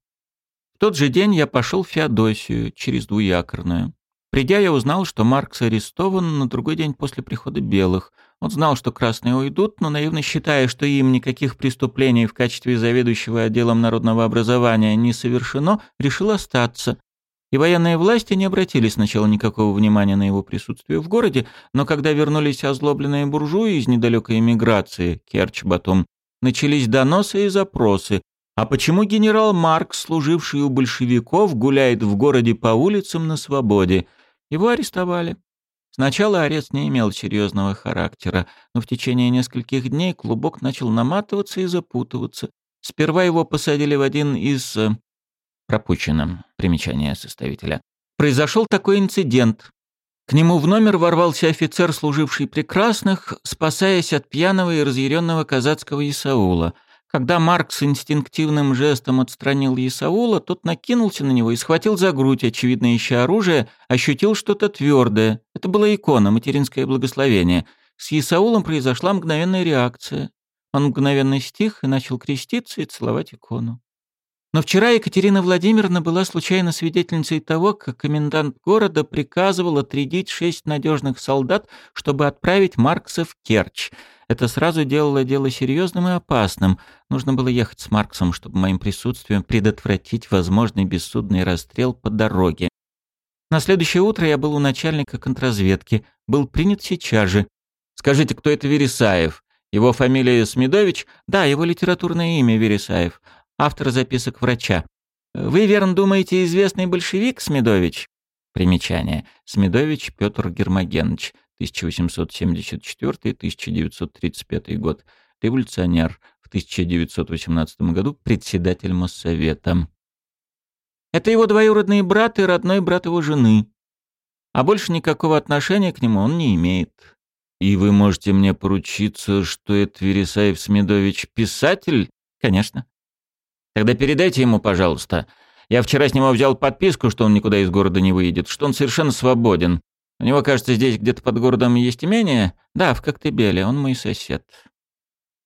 В тот же день я пошел в Феодосию через Двуякорную. Придя, я узнал, что Маркс арестован на другой день после прихода белых. Он знал, что красные уйдут, но наивно считая, что им никаких преступлений в качестве заведующего отделом народного образования не совершено, решил остаться. И военные власти не обратили сначала никакого внимания на его присутствие в городе, но когда вернулись озлобленные буржуи из недалекой эмиграции, Керчь, Батум, начались доносы и запросы, а почему генерал Маркс, служивший у большевиков, гуляет в городе по улицам на свободе? Его арестовали. Сначала арест не имел серьезного характера, но в течение нескольких дней клубок начал наматываться и запутываться. Сперва его посадили в один из... Э, пропущенном, примечание составителя. Произошел такой инцидент. К нему в номер ворвался офицер, служивший при красных, спасаясь от пьяного и разъяренного казацкого Исаула — когда Маркс инстинктивным жестом отстранил Исаула, тот накинулся на него и схватил за грудь, очевидно ища оружие, ощутил что-то твердое. Это была икона, материнское благословение. С Исаулом произошла мгновенная реакция. Он мгновенно стих и начал креститься и целовать икону. Но вчера Екатерина Владимировна была случайно свидетельницей того, как комендант города приказывал отрядить шесть надежных солдат, чтобы отправить Маркса в Керчь — это сразу делало дело серьезным и опасным. Нужно было ехать с Марксом, чтобы моим присутствием предотвратить возможный бессудный расстрел по дороге. На следующее утро я был у начальника контрразведки. Был принят сейчас же. «Скажите, кто это Вересаев? Его фамилия Смедович?» «Да, его литературное имя Вересаев. Автор записок врача. Вы, верно, думаете, известный большевик Смедович?» Примечание. Смедович Петр Гермогенович, 1874-1935 год, революционер, в 1918 году председатель Моссовета. Это его двоюродный брат и родной брат его жены. А больше никакого отношения к нему он не имеет. И вы можете мне поручиться, что это Вересаев Смедович писатель? Конечно. Тогда передайте ему, пожалуйста. Я вчера с него взял подписку, что он никуда из города не выйдет, что он совершенно свободен. У него, кажется, здесь где-то под городом есть имение? Да, в Коктебеле, он мой сосед.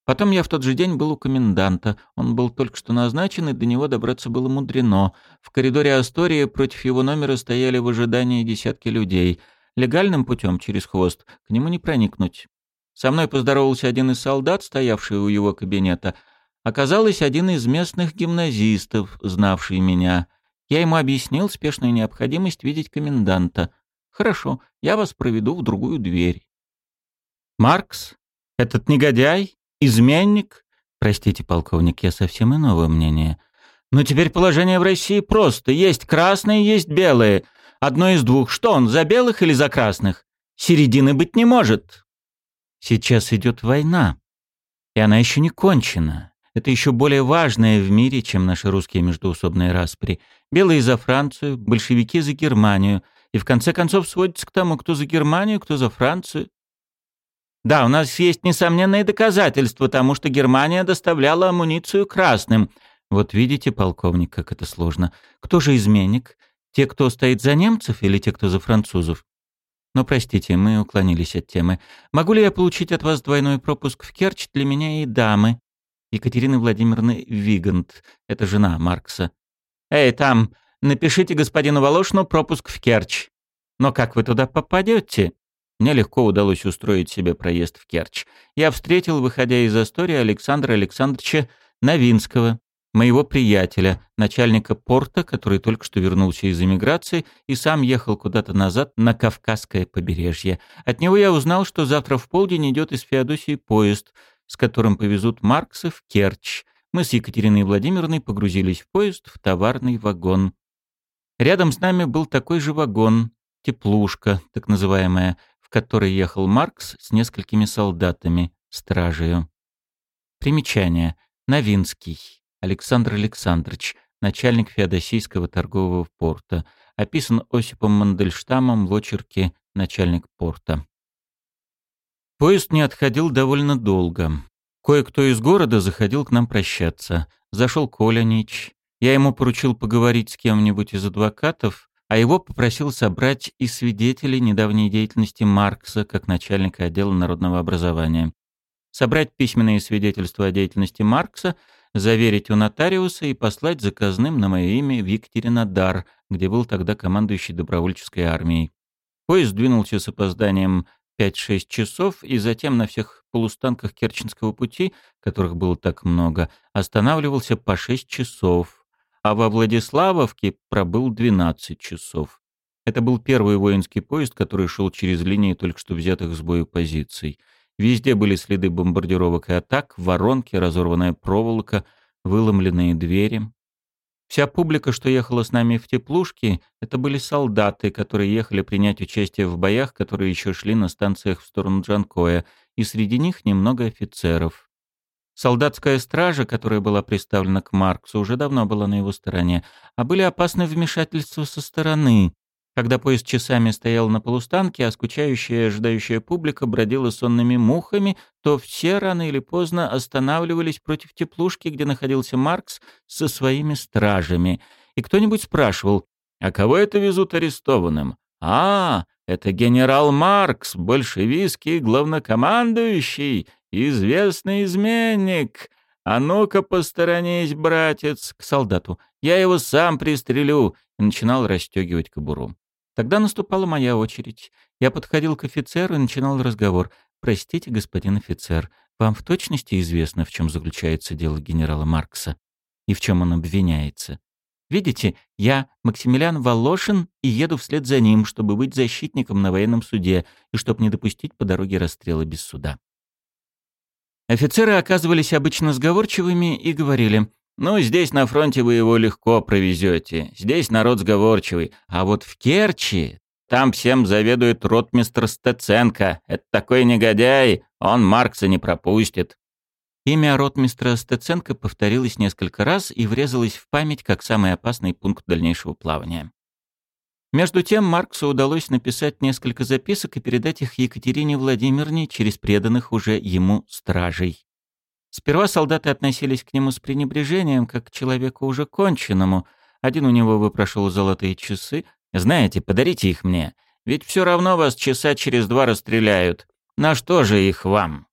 Потом я в тот же день был у коменданта. Он был только что назначен, и до него добраться было мудрено. В коридоре Астории против его номера стояли в ожидании десятки людей. Легальным путем, через хвост, к нему не проникнуть. Со мной поздоровался один из солдат, стоявший у его кабинета. Оказалось, один из местных гимназистов, знавший меня. Я ему объяснил спешную необходимость видеть коменданта — Хорошо, я вас проведу в другую дверь. Маркс? Этот негодяй? Изменник? Простите, полковник, я совсем иного мнения. Но теперь положение в России просто. Есть красные, есть белые. Одно из двух. Что он, за белых или за красных? Середины быть не может. Сейчас идет война. И она еще не кончена. Это еще более важное в мире, чем наши русские междоусобные распри. Белые за Францию, большевики за Германию — и в конце концов сводится к тому, кто за Германию, кто за Францию. Да, у нас есть несомненные доказательства тому, что Германия доставляла амуницию красным. Вот видите, полковник, как это сложно. Кто же изменник? Те, кто стоит за немцев или те, кто за французов? Но простите, мы уклонились от темы. Могу ли я получить от вас двойной пропуск в Керчь для меня и дамы? Екатерины Владимировны Вигант. Это жена Маркса. Эй, там, Напишите господину Волошину пропуск в Керчь. Но как вы туда попадете? Мне легко удалось устроить себе проезд в Керчь. Я встретил, выходя из Астории, Александра Александровича Новинского, моего приятеля, начальника порта, который только что вернулся из эмиграции и сам ехал куда-то назад на Кавказское побережье. От него я узнал, что завтра в полдень идет из Феодосии поезд, с которым повезут Маркса в Керчь. Мы с Екатериной Владимировной погрузились в поезд в товарный вагон. Рядом с нами был такой же вагон, теплушка, так называемая, в которой ехал Маркс с несколькими солдатами, стражею. Примечание. Новинский. Александр Александрович, начальник Феодосийского торгового порта. Описан Осипом Мандельштамом в очерке «Начальник порта». Поезд не отходил довольно долго. Кое-кто из города заходил к нам прощаться. Зашел Колянич. Я ему поручил поговорить с кем-нибудь из адвокатов, а его попросил собрать и свидетелей недавней деятельности Маркса как начальника отдела народного образования. Собрать письменные свидетельства о деятельности Маркса, заверить у нотариуса и послать заказным на мое имя в Екатеринодар, где был тогда командующий добровольческой армией. Поезд двинулся с опозданием 5-6 часов, и затем на всех полустанках Керченского пути, которых было так много, останавливался по 6 часов, а во Владиславовке пробыл 12 часов. Это был первый воинский поезд, который шел через линии только что взятых с бою позиций. Везде были следы бомбардировок и атак, воронки, разорванная проволока, выломленные двери. Вся публика, что ехала с нами в теплушке, это были солдаты, которые ехали принять участие в боях, которые еще шли на станциях в сторону Джанкоя, и среди них немного офицеров. Солдатская стража, которая была представлена к Марксу, уже давно была на его стороне, а были опасны вмешательства со стороны. Когда поезд часами стоял на полустанке, а скучающая, ожидающая публика бродила сонными мухами, то все рано или поздно останавливались против теплушки, где находился Маркс со своими стражами. И кто-нибудь спрашивал, «А кого это везут арестованным?» «А, это генерал Маркс, большевистский главнокомандующий, известный изменник. А ну-ка посторонись, братец, к солдату. Я его сам пристрелю». И начинал расстегивать кобуру. Тогда наступала моя очередь. Я подходил к офицеру и начинал разговор. «Простите, господин офицер, вам в точности известно, в чем заключается дело генерала Маркса и в чем он обвиняется? Видите, я Максимилиан Волошин и еду вслед за ним, чтобы быть защитником на военном суде и чтобы не допустить по дороге расстрела без суда». Офицеры оказывались обычно сговорчивыми и говорили — ну, здесь на фронте вы его легко провезете. Здесь народ сговорчивый. А вот в Керчи там всем заведует ротмистр Стеценко. Это такой негодяй, он Маркса не пропустит. Имя ротмистра Стеценко повторилось несколько раз и врезалось в память как самый опасный пункт дальнейшего плавания. Между тем Марксу удалось написать несколько записок и передать их Екатерине Владимировне через преданных уже ему стражей. Сперва солдаты относились к нему с пренебрежением, как к человеку уже конченному. Один у него выпрошел золотые часы. «Знаете, подарите их мне, ведь все равно вас часа через два расстреляют. На что же их вам?»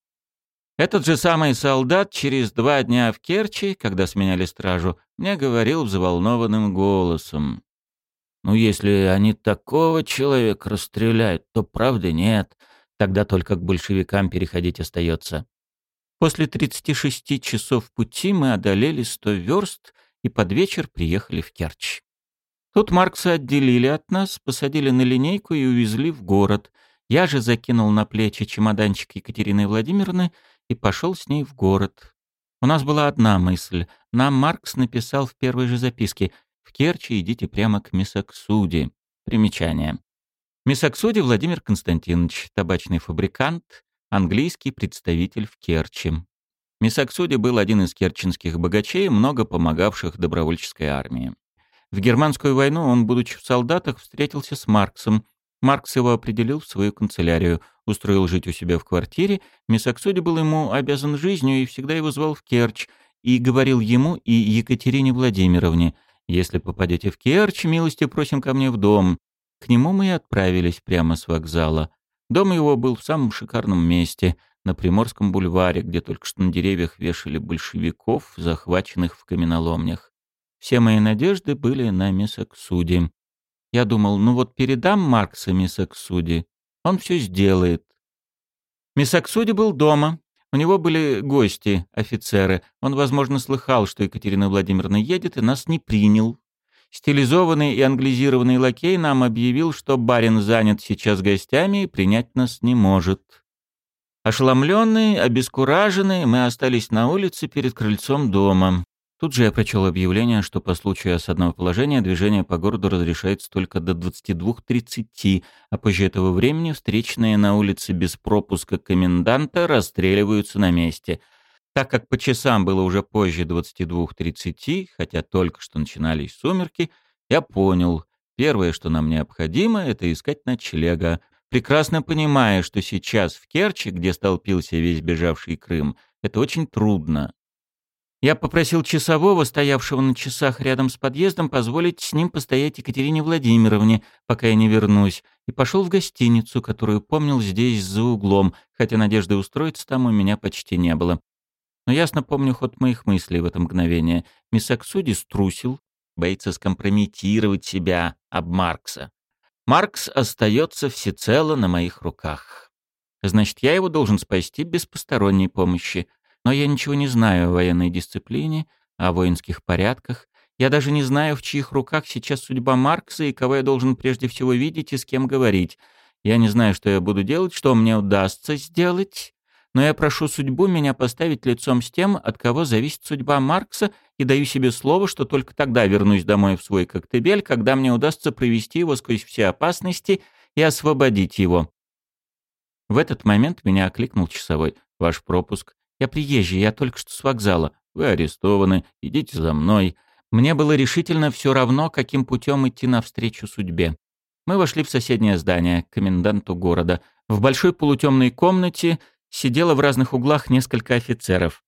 Этот же самый солдат через два дня в Керчи, когда сменяли стражу, мне говорил взволнованным голосом. «Ну, если они такого человека расстреляют, то правды нет. Тогда только к большевикам переходить остается. После 36 часов пути мы одолели 100 верст и под вечер приехали в Керчь. Тут Маркса отделили от нас, посадили на линейку и увезли в город. Я же закинул на плечи чемоданчик Екатерины Владимировны и пошел с ней в город. У нас была одна мысль. Нам Маркс написал в первой же записке «В Керчи идите прямо к Мисаксуде». Примечание. Мисаксуде Владимир Константинович, табачный фабрикант, английский представитель в Керчи. Мисаксуди был один из керченских богачей, много помогавших добровольческой армии. В германскую войну он, будучи в солдатах, встретился с Марксом. Маркс его определил в свою канцелярию, устроил жить у себя в квартире. Мисаксуди был ему обязан жизнью и всегда его звал в Керчь, и говорил ему и Екатерине Владимировне, «Если попадете в Керчь, милости просим ко мне в дом». К нему мы и отправились прямо с вокзала. Дом его был в самом шикарном месте, на Приморском бульваре, где только что на деревьях вешали большевиков, захваченных в каменоломнях. Все мои надежды были на Мисаксуди. Я думал, ну вот передам Маркса Мисаксуди, Он все сделает. Мисаксуди был дома. У него были гости, офицеры. Он, возможно, слыхал, что Екатерина Владимировна едет, и нас не принял. Стилизованный и англизированный лакей нам объявил, что барин занят сейчас гостями и принять нас не может. Ошеломленные, обескураженные, мы остались на улице перед крыльцом дома. Тут же я прочел объявление, что по случаю осадного положения движение по городу разрешается только до 22.30, а позже этого времени встречные на улице без пропуска коменданта расстреливаются на месте. Так как по часам было уже позже 22.30, хотя только что начинались сумерки, я понял, первое, что нам необходимо, это искать ночлега, прекрасно понимая, что сейчас в Керчи, где столпился весь бежавший Крым, это очень трудно. Я попросил часового, стоявшего на часах рядом с подъездом, позволить с ним постоять Екатерине Владимировне, пока я не вернусь, и пошел в гостиницу, которую помнил здесь за углом, хотя надежды устроиться там у меня почти не было. Но ясно помню ход моих мыслей в это мгновение. Мисаксуди струсил, боится скомпрометировать себя об Маркса. Маркс остается всецело на моих руках. Значит, я его должен спасти без посторонней помощи. Но я ничего не знаю о военной дисциплине, о воинских порядках. Я даже не знаю, в чьих руках сейчас судьба Маркса и кого я должен прежде всего видеть и с кем говорить. Я не знаю, что я буду делать, что мне удастся сделать, но я прошу судьбу меня поставить лицом с тем, от кого зависит судьба Маркса, и даю себе слово, что только тогда вернусь домой в свой коктебель, когда мне удастся провести его сквозь все опасности и освободить его. В этот момент меня окликнул часовой. «Ваш пропуск». Я приезжий, я только что с вокзала. Вы арестованы, идите за мной. Мне было решительно все равно, каким путем идти навстречу судьбе. Мы вошли в соседнее здание, к коменданту города. В большой полутемной комнате сидело в разных углах несколько офицеров.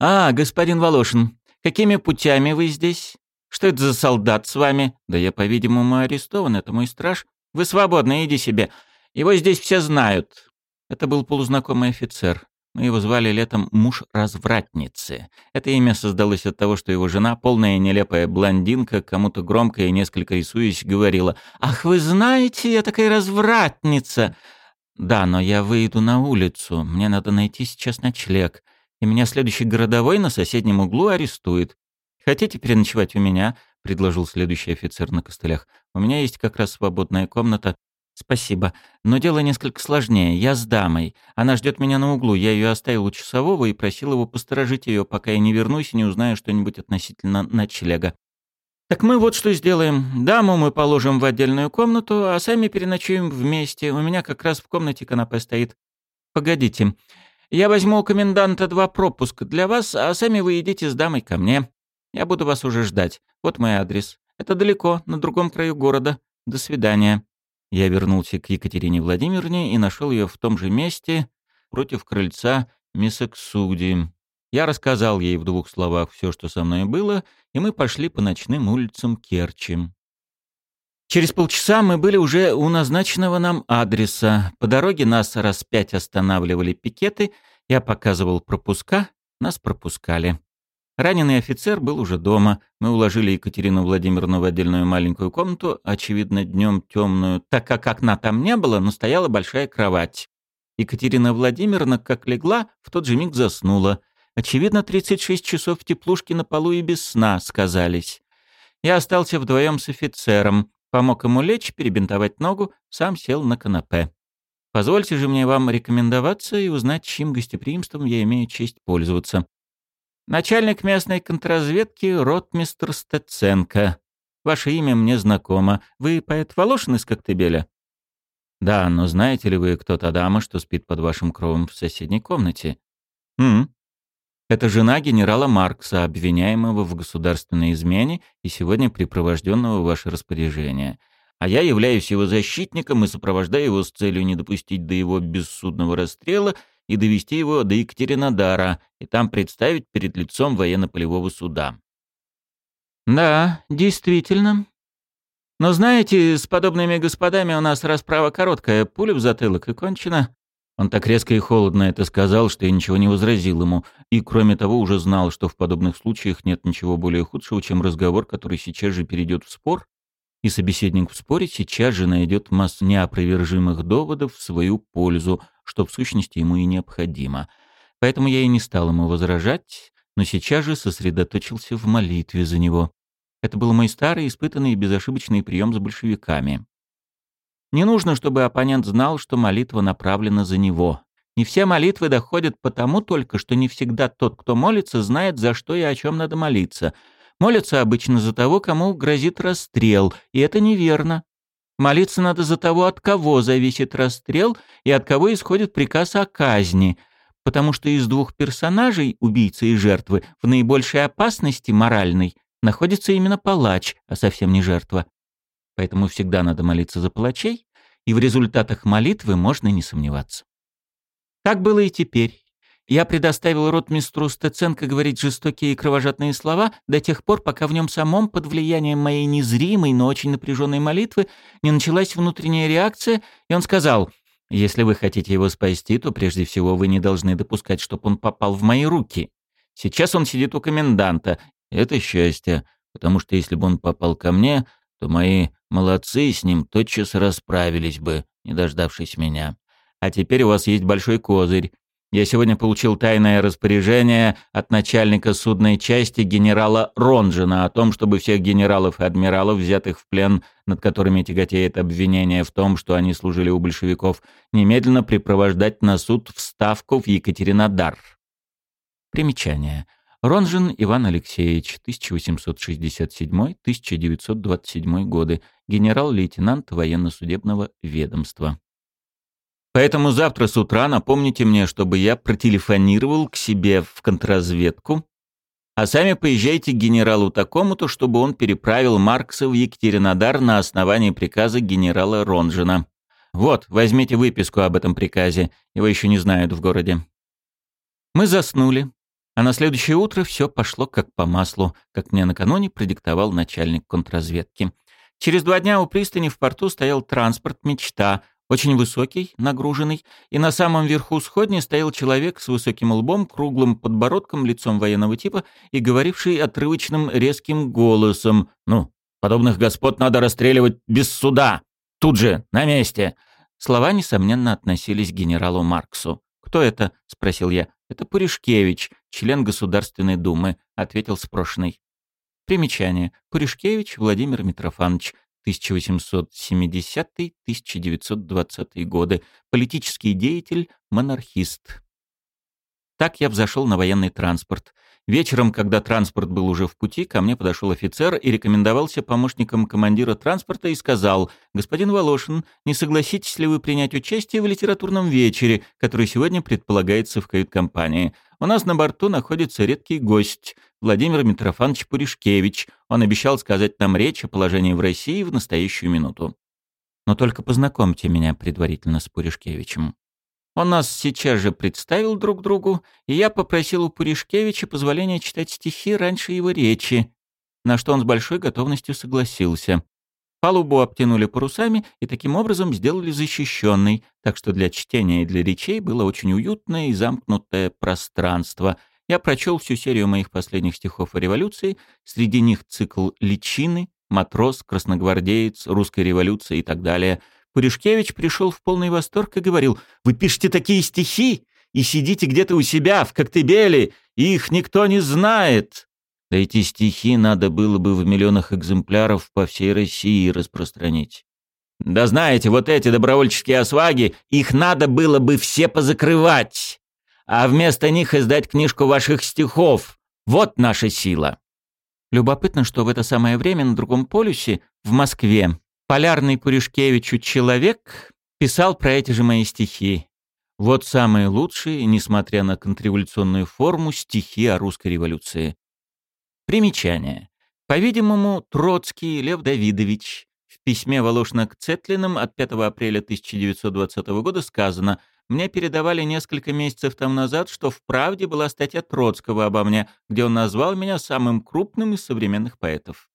«А, господин Волошин, какими путями вы здесь? Что это за солдат с вами? Да я, по-видимому, арестован, это мой страж. Вы свободны, иди себе. Его здесь все знают». Это был полузнакомый офицер. Мы его звали летом «муж развратницы». Это имя создалось от того, что его жена, полная нелепая блондинка, кому-то громко и несколько рисуясь, говорила «Ах, вы знаете, я такая развратница!» «Да, но я выйду на улицу. Мне надо найти сейчас ночлег. И меня следующий городовой на соседнем углу арестует. Хотите переночевать у меня?» — предложил следующий офицер на костылях. «У меня есть как раз свободная комната. «Спасибо. Но дело несколько сложнее. Я с дамой. Она ждет меня на углу. Я ее оставил у часового и просил его посторожить ее, пока я не вернусь и не узнаю что-нибудь относительно ночлега. Так мы вот что сделаем. Даму мы положим в отдельную комнату, а сами переночуем вместе. У меня как раз в комнате канапе стоит. Погодите. Я возьму у коменданта два пропуска для вас, а сами вы идите с дамой ко мне. Я буду вас уже ждать. Вот мой адрес. Это далеко, на другом краю города. До свидания. Я вернулся к Екатерине Владимировне и нашел ее в том же месте, против крыльца Мисексуди. Я рассказал ей в двух словах все, что со мной было, и мы пошли по ночным улицам Керчи. Через полчаса мы были уже у назначенного нам адреса. По дороге нас раз пять останавливали пикеты, я показывал пропуска, нас пропускали. Раненый офицер был уже дома. Мы уложили Екатерину Владимировну в отдельную маленькую комнату, очевидно, днем темную, так как окна там не было, но стояла большая кровать. Екатерина Владимировна, как легла, в тот же миг заснула. Очевидно, 36 часов в теплушке на полу и без сна сказались. Я остался вдвоем с офицером, помог ему лечь, перебинтовать ногу, сам сел на канапе. Позвольте же мне вам рекомендоваться и узнать, чьим гостеприимством я имею честь пользоваться. Начальник местной контрразведки ротмистр Стеценко. Ваше имя мне знакомо. Вы поэт Волошин из Коктебеля? Да, но знаете ли вы, кто та дама, что спит под вашим кровом в соседней комнате? Хм. Это жена генерала Маркса, обвиняемого в государственной измене и сегодня припровожденного в ваше распоряжение. А я являюсь его защитником и сопровождаю его с целью не допустить до его бессудного расстрела — и довести его до Екатеринодара, и там представить перед лицом военно-полевого суда. Да, действительно. Но знаете, с подобными господами у нас расправа короткая, пуля в затылок и кончена. Он так резко и холодно это сказал, что я ничего не возразил ему, и, кроме того, уже знал, что в подобных случаях нет ничего более худшего, чем разговор, который сейчас же перейдет в спор, и собеседник в споре сейчас же найдет массу неопровержимых доводов в свою пользу, что в сущности ему и необходимо. Поэтому я и не стал ему возражать, но сейчас же сосредоточился в молитве за него. Это был мой старый, испытанный и безошибочный прием с большевиками. Не нужно, чтобы оппонент знал, что молитва направлена за него. Не все молитвы доходят потому только, что не всегда тот, кто молится, знает, за что и о чем надо молиться — Молятся обычно за того, кому грозит расстрел, и это неверно. Молиться надо за того, от кого зависит расстрел и от кого исходит приказ о казни, потому что из двух персонажей, убийцы и жертвы, в наибольшей опасности моральной находится именно палач, а совсем не жертва. Поэтому всегда надо молиться за палачей, и в результатах молитвы можно не сомневаться. Так было и теперь. Я предоставил ротмистру Стеценко говорить жестокие и кровожадные слова до тех пор, пока в нем самом, под влиянием моей незримой, но очень напряженной молитвы, не началась внутренняя реакция, и он сказал, «Если вы хотите его спасти, то прежде всего вы не должны допускать, чтобы он попал в мои руки. Сейчас он сидит у коменданта. Это счастье, потому что если бы он попал ко мне, то мои молодцы с ним тотчас расправились бы, не дождавшись меня. А теперь у вас есть большой козырь. Я сегодня получил тайное распоряжение от начальника судной части генерала Ронжина о том, чтобы всех генералов и адмиралов, взятых в плен, над которыми тяготеет обвинение в том, что они служили у большевиков, немедленно припровождать на суд в Ставку в Екатеринодар. Примечание. Ронжин Иван Алексеевич, 1867-1927 годы, генерал-лейтенант военно-судебного ведомства. Поэтому завтра с утра напомните мне, чтобы я протелефонировал к себе в контрразведку, а сами поезжайте к генералу такому-то, чтобы он переправил Маркса в Екатеринодар на основании приказа генерала Ронжина. Вот, возьмите выписку об этом приказе, его еще не знают в городе. Мы заснули, а на следующее утро все пошло как по маслу, как мне накануне продиктовал начальник контрразведки. Через два дня у пристани в порту стоял транспорт «Мечта», очень высокий, нагруженный, и на самом верху сходни стоял человек с высоким лбом, круглым подбородком, лицом военного типа и говоривший отрывочным резким голосом «Ну, подобных господ надо расстреливать без суда! Тут же, на месте!» Слова, несомненно, относились к генералу Марксу. «Кто это?» — спросил я. «Это Пуришкевич, член Государственной Думы», — ответил спрошенный. Примечание. Пуришкевич Владимир Митрофанович, 1870-1920 годы, политический деятель, монархист. Так я взошел на военный транспорт. Вечером, когда транспорт был уже в пути, ко мне подошел офицер и рекомендовался помощником командира транспорта и сказал, «Господин Волошин, не согласитесь ли вы принять участие в литературном вечере, который сегодня предполагается в кают-компании? У нас на борту находится редкий гость, Владимир Митрофанович Пуришкевич. Он обещал сказать нам речь о положении в России в настоящую минуту. Но только познакомьте меня предварительно с Пуришкевичем». Он нас сейчас же представил друг другу, и я попросил у Пуришкевича позволения читать стихи раньше его речи, на что он с большой готовностью согласился. Палубу обтянули парусами и таким образом сделали защищенной, так что для чтения и для речей было очень уютное и замкнутое пространство. Я прочел всю серию моих последних стихов о революции, среди них цикл «Личины», «Матрос», «Красногвардеец», «Русская революция» и так далее — Пуришкевич пришел в полный восторг и говорил, «Вы пишете такие стихи и сидите где-то у себя в Коктебеле, и их никто не знает». Да эти стихи надо было бы в миллионах экземпляров по всей России распространить. Да знаете, вот эти добровольческие осваги, их надо было бы все позакрывать, а вместо них издать книжку ваших стихов. Вот наша сила. Любопытно, что в это самое время на другом полюсе, в Москве, полярный Пуришкевичу человек писал про эти же мои стихи. Вот самые лучшие, несмотря на контрреволюционную форму, стихи о русской революции. Примечание. По-видимому, Троцкий Лев Давидович в письме Волошина к Цетлиным от 5 апреля 1920 года сказано «Мне передавали несколько месяцев тому назад, что в «Правде» была статья Троцкого обо мне, где он назвал меня самым крупным из современных поэтов».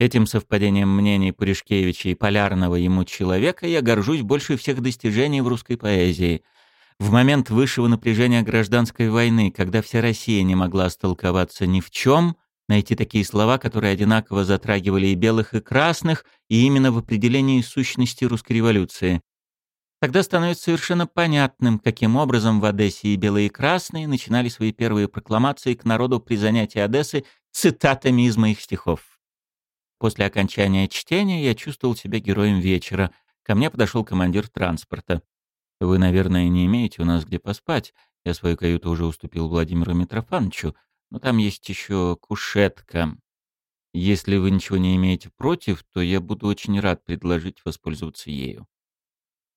Этим совпадением мнений Пуришкевича и полярного ему человека я горжусь больше всех достижений в русской поэзии. В момент высшего напряжения гражданской войны, когда вся Россия не могла столковаться ни в чем, найти такие слова, которые одинаково затрагивали и белых, и красных, и именно в определении сущности русской революции. Тогда становится совершенно понятным, каким образом в Одессе и белые и красные начинали свои первые прокламации к народу при занятии Одессы цитатами из моих стихов. После окончания чтения я чувствовал себя героем вечера. Ко мне подошел командир транспорта. «Вы, наверное, не имеете у нас где поспать. Я свою каюту уже уступил Владимиру Митрофановичу, но там есть еще кушетка. Если вы ничего не имеете против, то я буду очень рад предложить воспользоваться ею».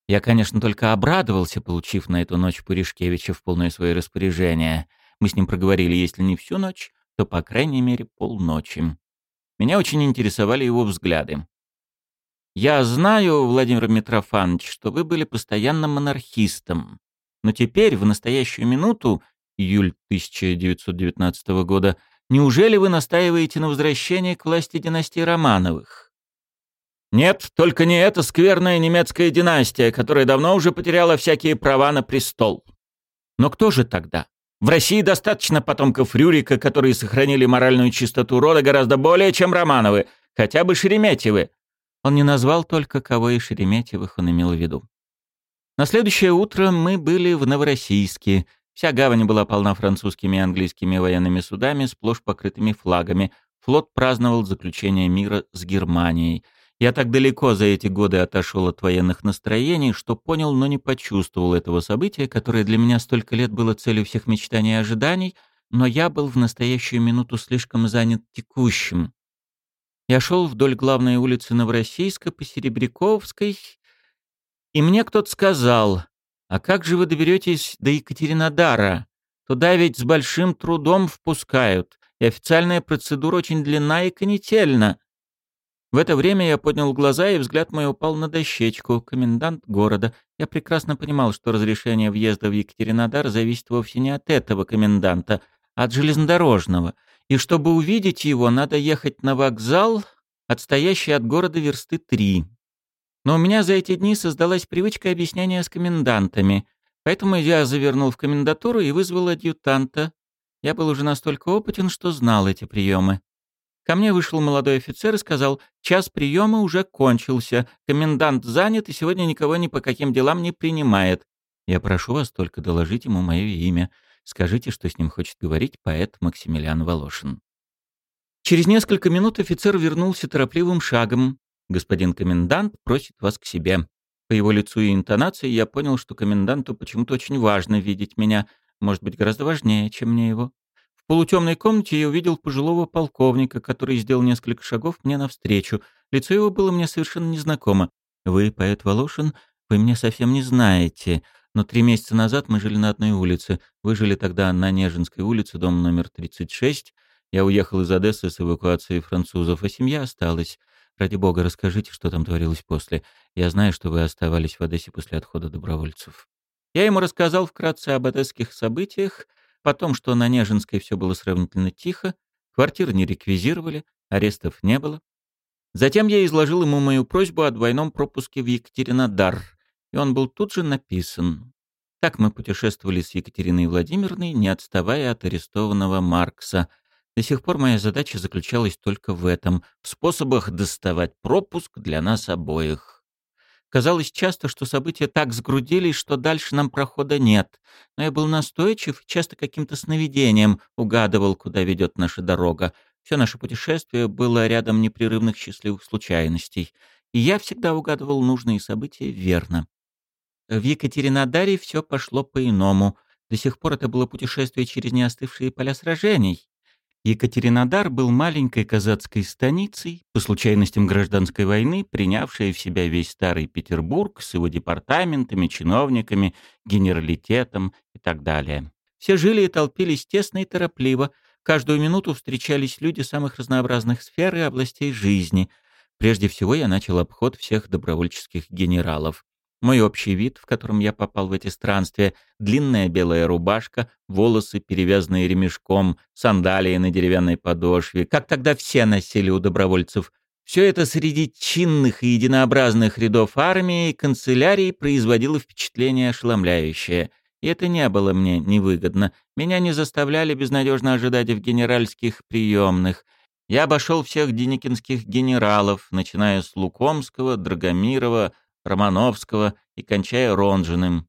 Я, конечно, только обрадовался, получив на эту ночь Пуришкевича в полное свое распоряжение. Мы с ним проговорили, если не всю ночь, то, по крайней мере, полночи. Меня очень интересовали его взгляды. «Я знаю, Владимир Митрофанович, что вы были постоянным монархистом, но теперь, в настоящую минуту, июль 1919 года, неужели вы настаиваете на возвращении к власти династии Романовых?» Нет, только не эта скверная немецкая династия, которая давно уже потеряла всякие права на престол. Но кто же тогда? В России достаточно потомков Рюрика, которые сохранили моральную чистоту рода гораздо более, чем Романовы, хотя бы Шереметьевы. Он не назвал только, кого из Шереметьевых он имел в виду. На следующее утро мы были в Новороссийске. Вся гавань была полна французскими и английскими военными судами, сплошь покрытыми флагами. Флот праздновал заключение мира с Германией — я так далеко за эти годы отошел от военных настроений, что понял, но не почувствовал этого события, которое для меня столько лет было целью всех мечтаний и ожиданий, но я был в настоящую минуту слишком занят текущим. Я шел вдоль главной улицы Новороссийска по Серебряковской, и мне кто-то сказал, «А как же вы доберетесь до Екатеринодара? Туда ведь с большим трудом впускают, и официальная процедура очень длинна и конетельна». В это время я поднял глаза, и взгляд мой упал на дощечку, комендант города. Я прекрасно понимал, что разрешение въезда в Екатеринодар зависит вовсе не от этого коменданта, а от железнодорожного. И чтобы увидеть его, надо ехать на вокзал, отстоящий от города версты три. Но у меня за эти дни создалась привычка объяснения с комендантами, поэтому я завернул в комендатуру и вызвал адъютанта. Я был уже настолько опытен, что знал эти приемы. Ко мне вышел молодой офицер и сказал, час приема уже кончился, комендант занят и сегодня никого ни по каким делам не принимает. Я прошу вас только доложить ему мое имя. Скажите, что с ним хочет говорить поэт Максимилиан Волошин. Через несколько минут офицер вернулся торопливым шагом. «Господин комендант просит вас к себе». По его лицу и интонации я понял, что коменданту почему-то очень важно видеть меня, может быть, гораздо важнее, чем мне его. Полутемной комнате я увидел пожилого полковника, который сделал несколько шагов мне навстречу. Лицо его было мне совершенно незнакомо. «Вы, поэт Волошин, вы меня совсем не знаете, но три месяца назад мы жили на одной улице. Вы жили тогда на Нежинской улице, дом номер 36. Я уехал из Одессы с эвакуацией французов, а семья осталась. Ради бога, расскажите, что там творилось после. Я знаю, что вы оставались в Одессе после отхода добровольцев». Я ему рассказал вкратце об одесских событиях, Потом, что на Нежинской все было сравнительно тихо, квартиры не реквизировали, арестов не было. Затем я изложил ему мою просьбу о двойном пропуске в Екатеринодар, и он был тут же написан. Так мы путешествовали с Екатериной Владимировной, не отставая от арестованного Маркса. До сих пор моя задача заключалась только в этом — в способах доставать пропуск для нас обоих. Казалось часто, что события так сгрудились, что дальше нам прохода нет. Но я был настойчив, часто каким-то сновидением угадывал, куда ведет наша дорога. Все наше путешествие было рядом непрерывных счастливых случайностей. И я всегда угадывал нужные события верно. В Екатеринодаре все пошло по-иному. До сих пор это было путешествие через неостывшие поля сражений. Екатеринодар был маленькой казацкой станицей, по случайностям гражданской войны, принявшей в себя весь старый Петербург с его департаментами, чиновниками, генералитетом и так далее. Все жили и толпились тесно и торопливо, каждую минуту встречались люди самых разнообразных сфер и областей жизни. Прежде всего я начал обход всех добровольческих генералов. Мой общий вид, в котором я попал в эти странствия, длинная белая рубашка, волосы, перевязанные ремешком, сандалии на деревянной подошве, как тогда все носили у добровольцев. Все это среди чинных и единообразных рядов армии и канцелярии производило впечатление ошеломляющее. И это не было мне невыгодно. Меня не заставляли безнадежно ожидать в генеральских приемных. Я обошел всех деникинских генералов, начиная с Лукомского, Драгомирова, Романовского и кончая Ронжиным.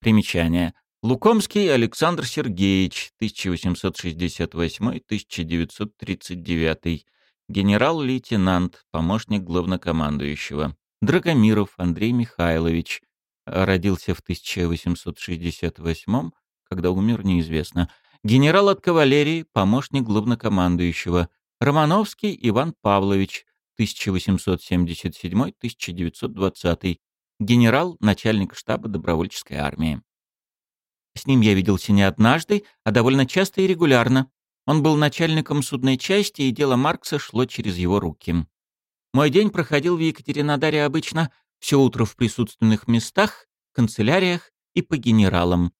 Примечание. Лукомский Александр Сергеевич, 1868-1939, генерал-лейтенант, помощник главнокомандующего. Драгомиров Андрей Михайлович, родился в 1868 когда умер неизвестно. Генерал от кавалерии, помощник главнокомандующего. Романовский Иван Павлович, 1877-1920, генерал, начальник штаба добровольческой армии. С ним я виделся не однажды, а довольно часто и регулярно. Он был начальником судной части, и дело Маркса шло через его руки. Мой день проходил в Екатеринодаре обычно все утро в присутственных местах, канцеляриях и по генералам.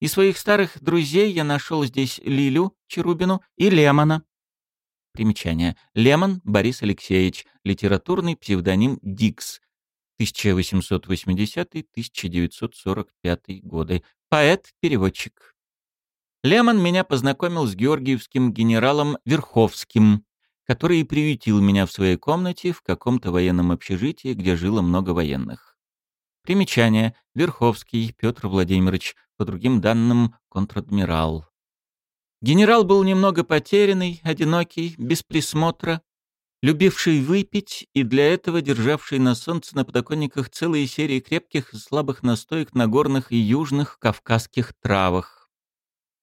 И своих старых друзей я нашел здесь Лилю Черубину и Лемона. Примечание. Лемон Борис Алексеевич, литературный псевдоним Дикс, 1880-1945 годы. Поэт-переводчик. Лемон меня познакомил с георгиевским генералом Верховским, который и приютил меня в своей комнате в каком-то военном общежитии, где жило много военных. Примечание. Верховский Петр Владимирович, по другим данным, контр-адмирал. Генерал был немного потерянный, одинокий, без присмотра, любивший выпить и для этого державший на солнце на подоконниках целые серии крепких и слабых настоек на горных и южных кавказских травах.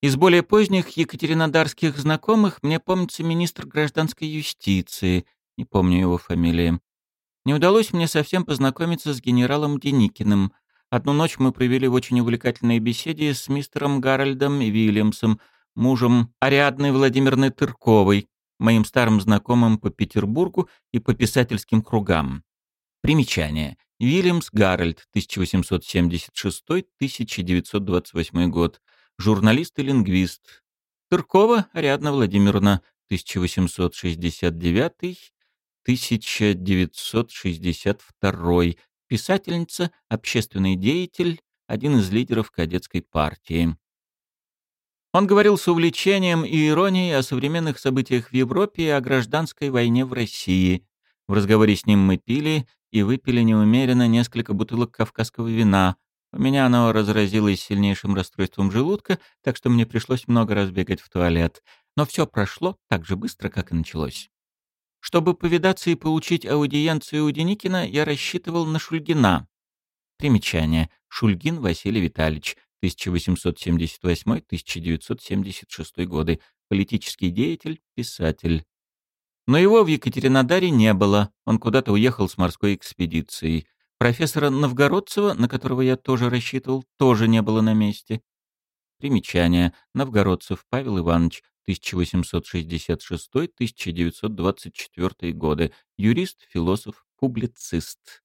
Из более поздних екатеринодарских знакомых мне помнится министр гражданской юстиции, не помню его фамилии. Не удалось мне совсем познакомиться с генералом Деникиным. Одну ночь мы провели в очень увлекательной беседе с мистером Гарольдом Вильямсом, мужем Ариадны Владимировны Тырковой, моим старым знакомым по Петербургу и по писательским кругам. Примечание. Вильямс Гарольд, 1876-1928 год. Журналист и лингвист. Тыркова Ариадна Владимировна, 1869-1962. Писательница, общественный деятель, один из лидеров кадетской партии. Он говорил с увлечением и иронией о современных событиях в Европе и о гражданской войне в России. В разговоре с ним мы пили и выпили неумеренно несколько бутылок кавказского вина. У меня оно разразилось сильнейшим расстройством желудка, так что мне пришлось много раз бегать в туалет. Но все прошло так же быстро, как и началось. Чтобы повидаться и получить аудиенцию у Деникина, я рассчитывал на Шульгина. Примечание. Шульгин Василий Витальевич, 1878-1976 годы, политический деятель, писатель. Но его в Екатеринодаре не было, он куда-то уехал с морской экспедицией. Профессора Новгородцева, на которого я тоже рассчитывал, тоже не было на месте. Примечание. Новгородцев Павел Иванович, 1866-1924 годы. Юрист, философ, публицист.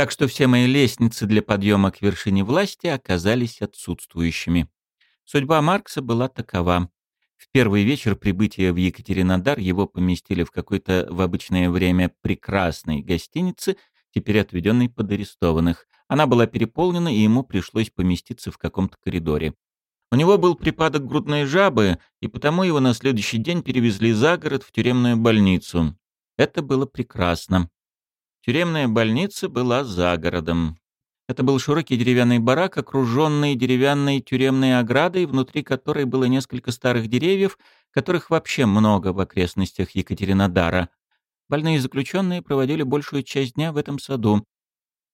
Так что все мои лестницы для подъема к вершине власти оказались отсутствующими. Судьба Маркса была такова. В первый вечер прибытия в Екатеринодар его поместили в какой-то в обычное время прекрасной гостинице, теперь отведенной под арестованных. Она была переполнена, и ему пришлось поместиться в каком-то коридоре. У него был припадок грудной жабы, и потому его на следующий день перевезли за город в тюремную больницу. Это было прекрасно. Тюремная больница была за городом. Это был широкий деревянный барак, окруженный деревянной тюремной оградой, внутри которой было несколько старых деревьев, которых вообще много в окрестностях Екатеринодара. Больные заключенные проводили большую часть дня в этом саду.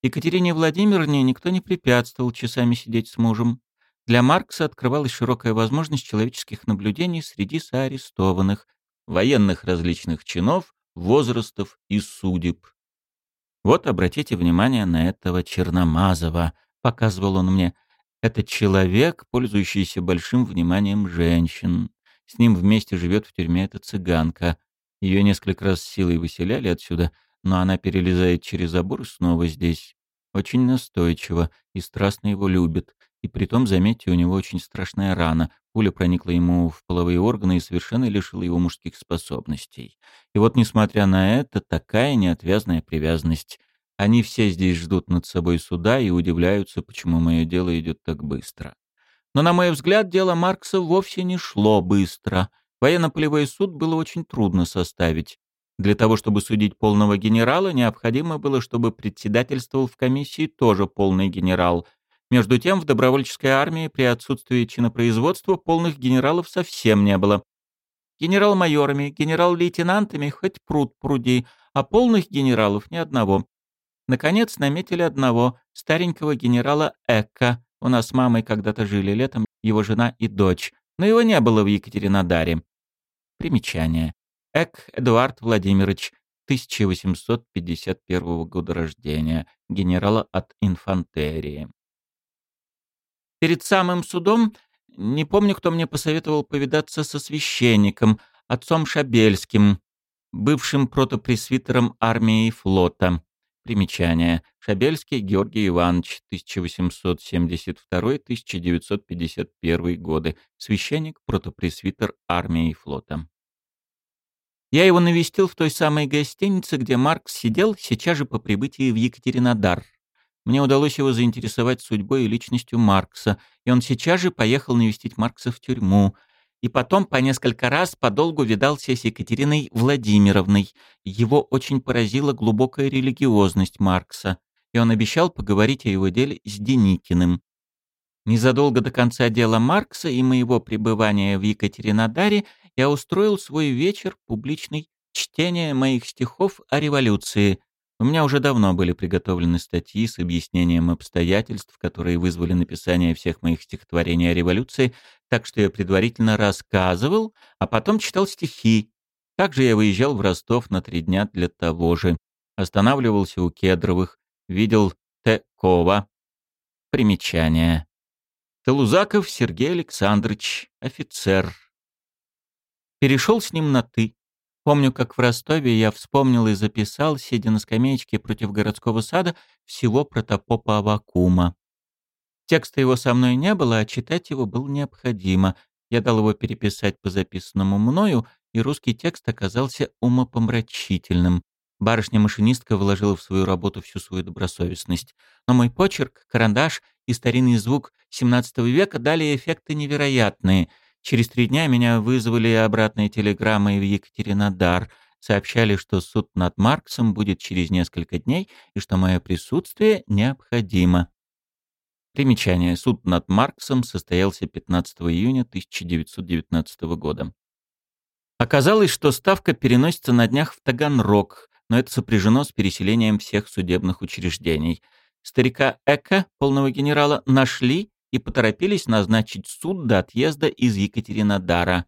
Екатерине Владимировне никто не препятствовал часами сидеть с мужем. Для Маркса открывалась широкая возможность человеческих наблюдений среди соарестованных, военных различных чинов, возрастов и судеб. Вот обратите внимание на этого Черномазова, показывал он мне. Это человек, пользующийся большим вниманием женщин. С ним вместе живет в тюрьме эта цыганка. Ее несколько раз силой выселяли отсюда, но она перелезает через забор и снова здесь. Очень настойчиво и страстно его любит. И притом, заметьте, у него очень страшная рана. Пуля проникла ему в половые органы и совершенно лишила его мужских способностей. И вот, несмотря на это, такая неотвязная привязанность. Они все здесь ждут над собой суда и удивляются, почему мое дело идет так быстро. Но, на мой взгляд, дело Маркса вовсе не шло быстро. Военно-полевой суд было очень трудно составить. Для того, чтобы судить полного генерала, необходимо было, чтобы председательствовал в комиссии тоже полный генерал. Между тем, в добровольческой армии при отсутствии чинопроизводства полных генералов совсем не было. Генерал-майорами, генерал-лейтенантами хоть пруд пруди, а полных генералов ни одного. Наконец наметили одного, старенького генерала Эка. У нас с мамой когда-то жили летом его жена и дочь, но его не было в Екатеринодаре. Примечание. Эк Эдуард Владимирович, 1851 года рождения, генерала от инфантерии. Перед самым судом не помню, кто мне посоветовал повидаться со священником, отцом Шабельским, бывшим протопресвитером армии и флота. Примечание. Шабельский Георгий Иванович, 1872-1951 годы. Священник, протопресвитер армии и флота. Я его навестил в той самой гостинице, где Маркс сидел сейчас же по прибытии в Екатеринодар. Мне удалось его заинтересовать судьбой и личностью Маркса, и он сейчас же поехал навестить Маркса в тюрьму. И потом по несколько раз подолгу видался с Екатериной Владимировной. Его очень поразила глубокая религиозность Маркса, и он обещал поговорить о его деле с Деникиным. Незадолго до конца дела Маркса и моего пребывания в Екатеринодаре я устроил свой вечер публичный чтения моих стихов о революции. У меня уже давно были приготовлены статьи с объяснением обстоятельств, которые вызвали написание всех моих стихотворений о революции, так что я предварительно рассказывал, а потом читал стихи. Также я выезжал в Ростов на три дня для того же. Останавливался у Кедровых, видел Т. Примечание. Талузаков Сергей Александрович, офицер, Перешел с ним на «ты». Помню, как в Ростове я вспомнил и записал, сидя на скамеечке против городского сада, всего протопопа Авакума. Текста его со мной не было, а читать его было необходимо. Я дал его переписать по записанному мною, и русский текст оказался умопомрачительным. Барышня-машинистка вложила в свою работу всю свою добросовестность. Но мой почерк, карандаш и старинный звук XVII века дали эффекты невероятные — Через три дня меня вызвали обратной телеграммой в Екатеринодар. Сообщали, что суд над Марксом будет через несколько дней и что мое присутствие необходимо. Примечание. Суд над Марксом состоялся 15 июня 1919 года. Оказалось, что ставка переносится на днях в Таганрог, но это сопряжено с переселением всех судебных учреждений. Старика Эка, полного генерала, нашли и поторопились назначить суд до отъезда из Екатеринодара.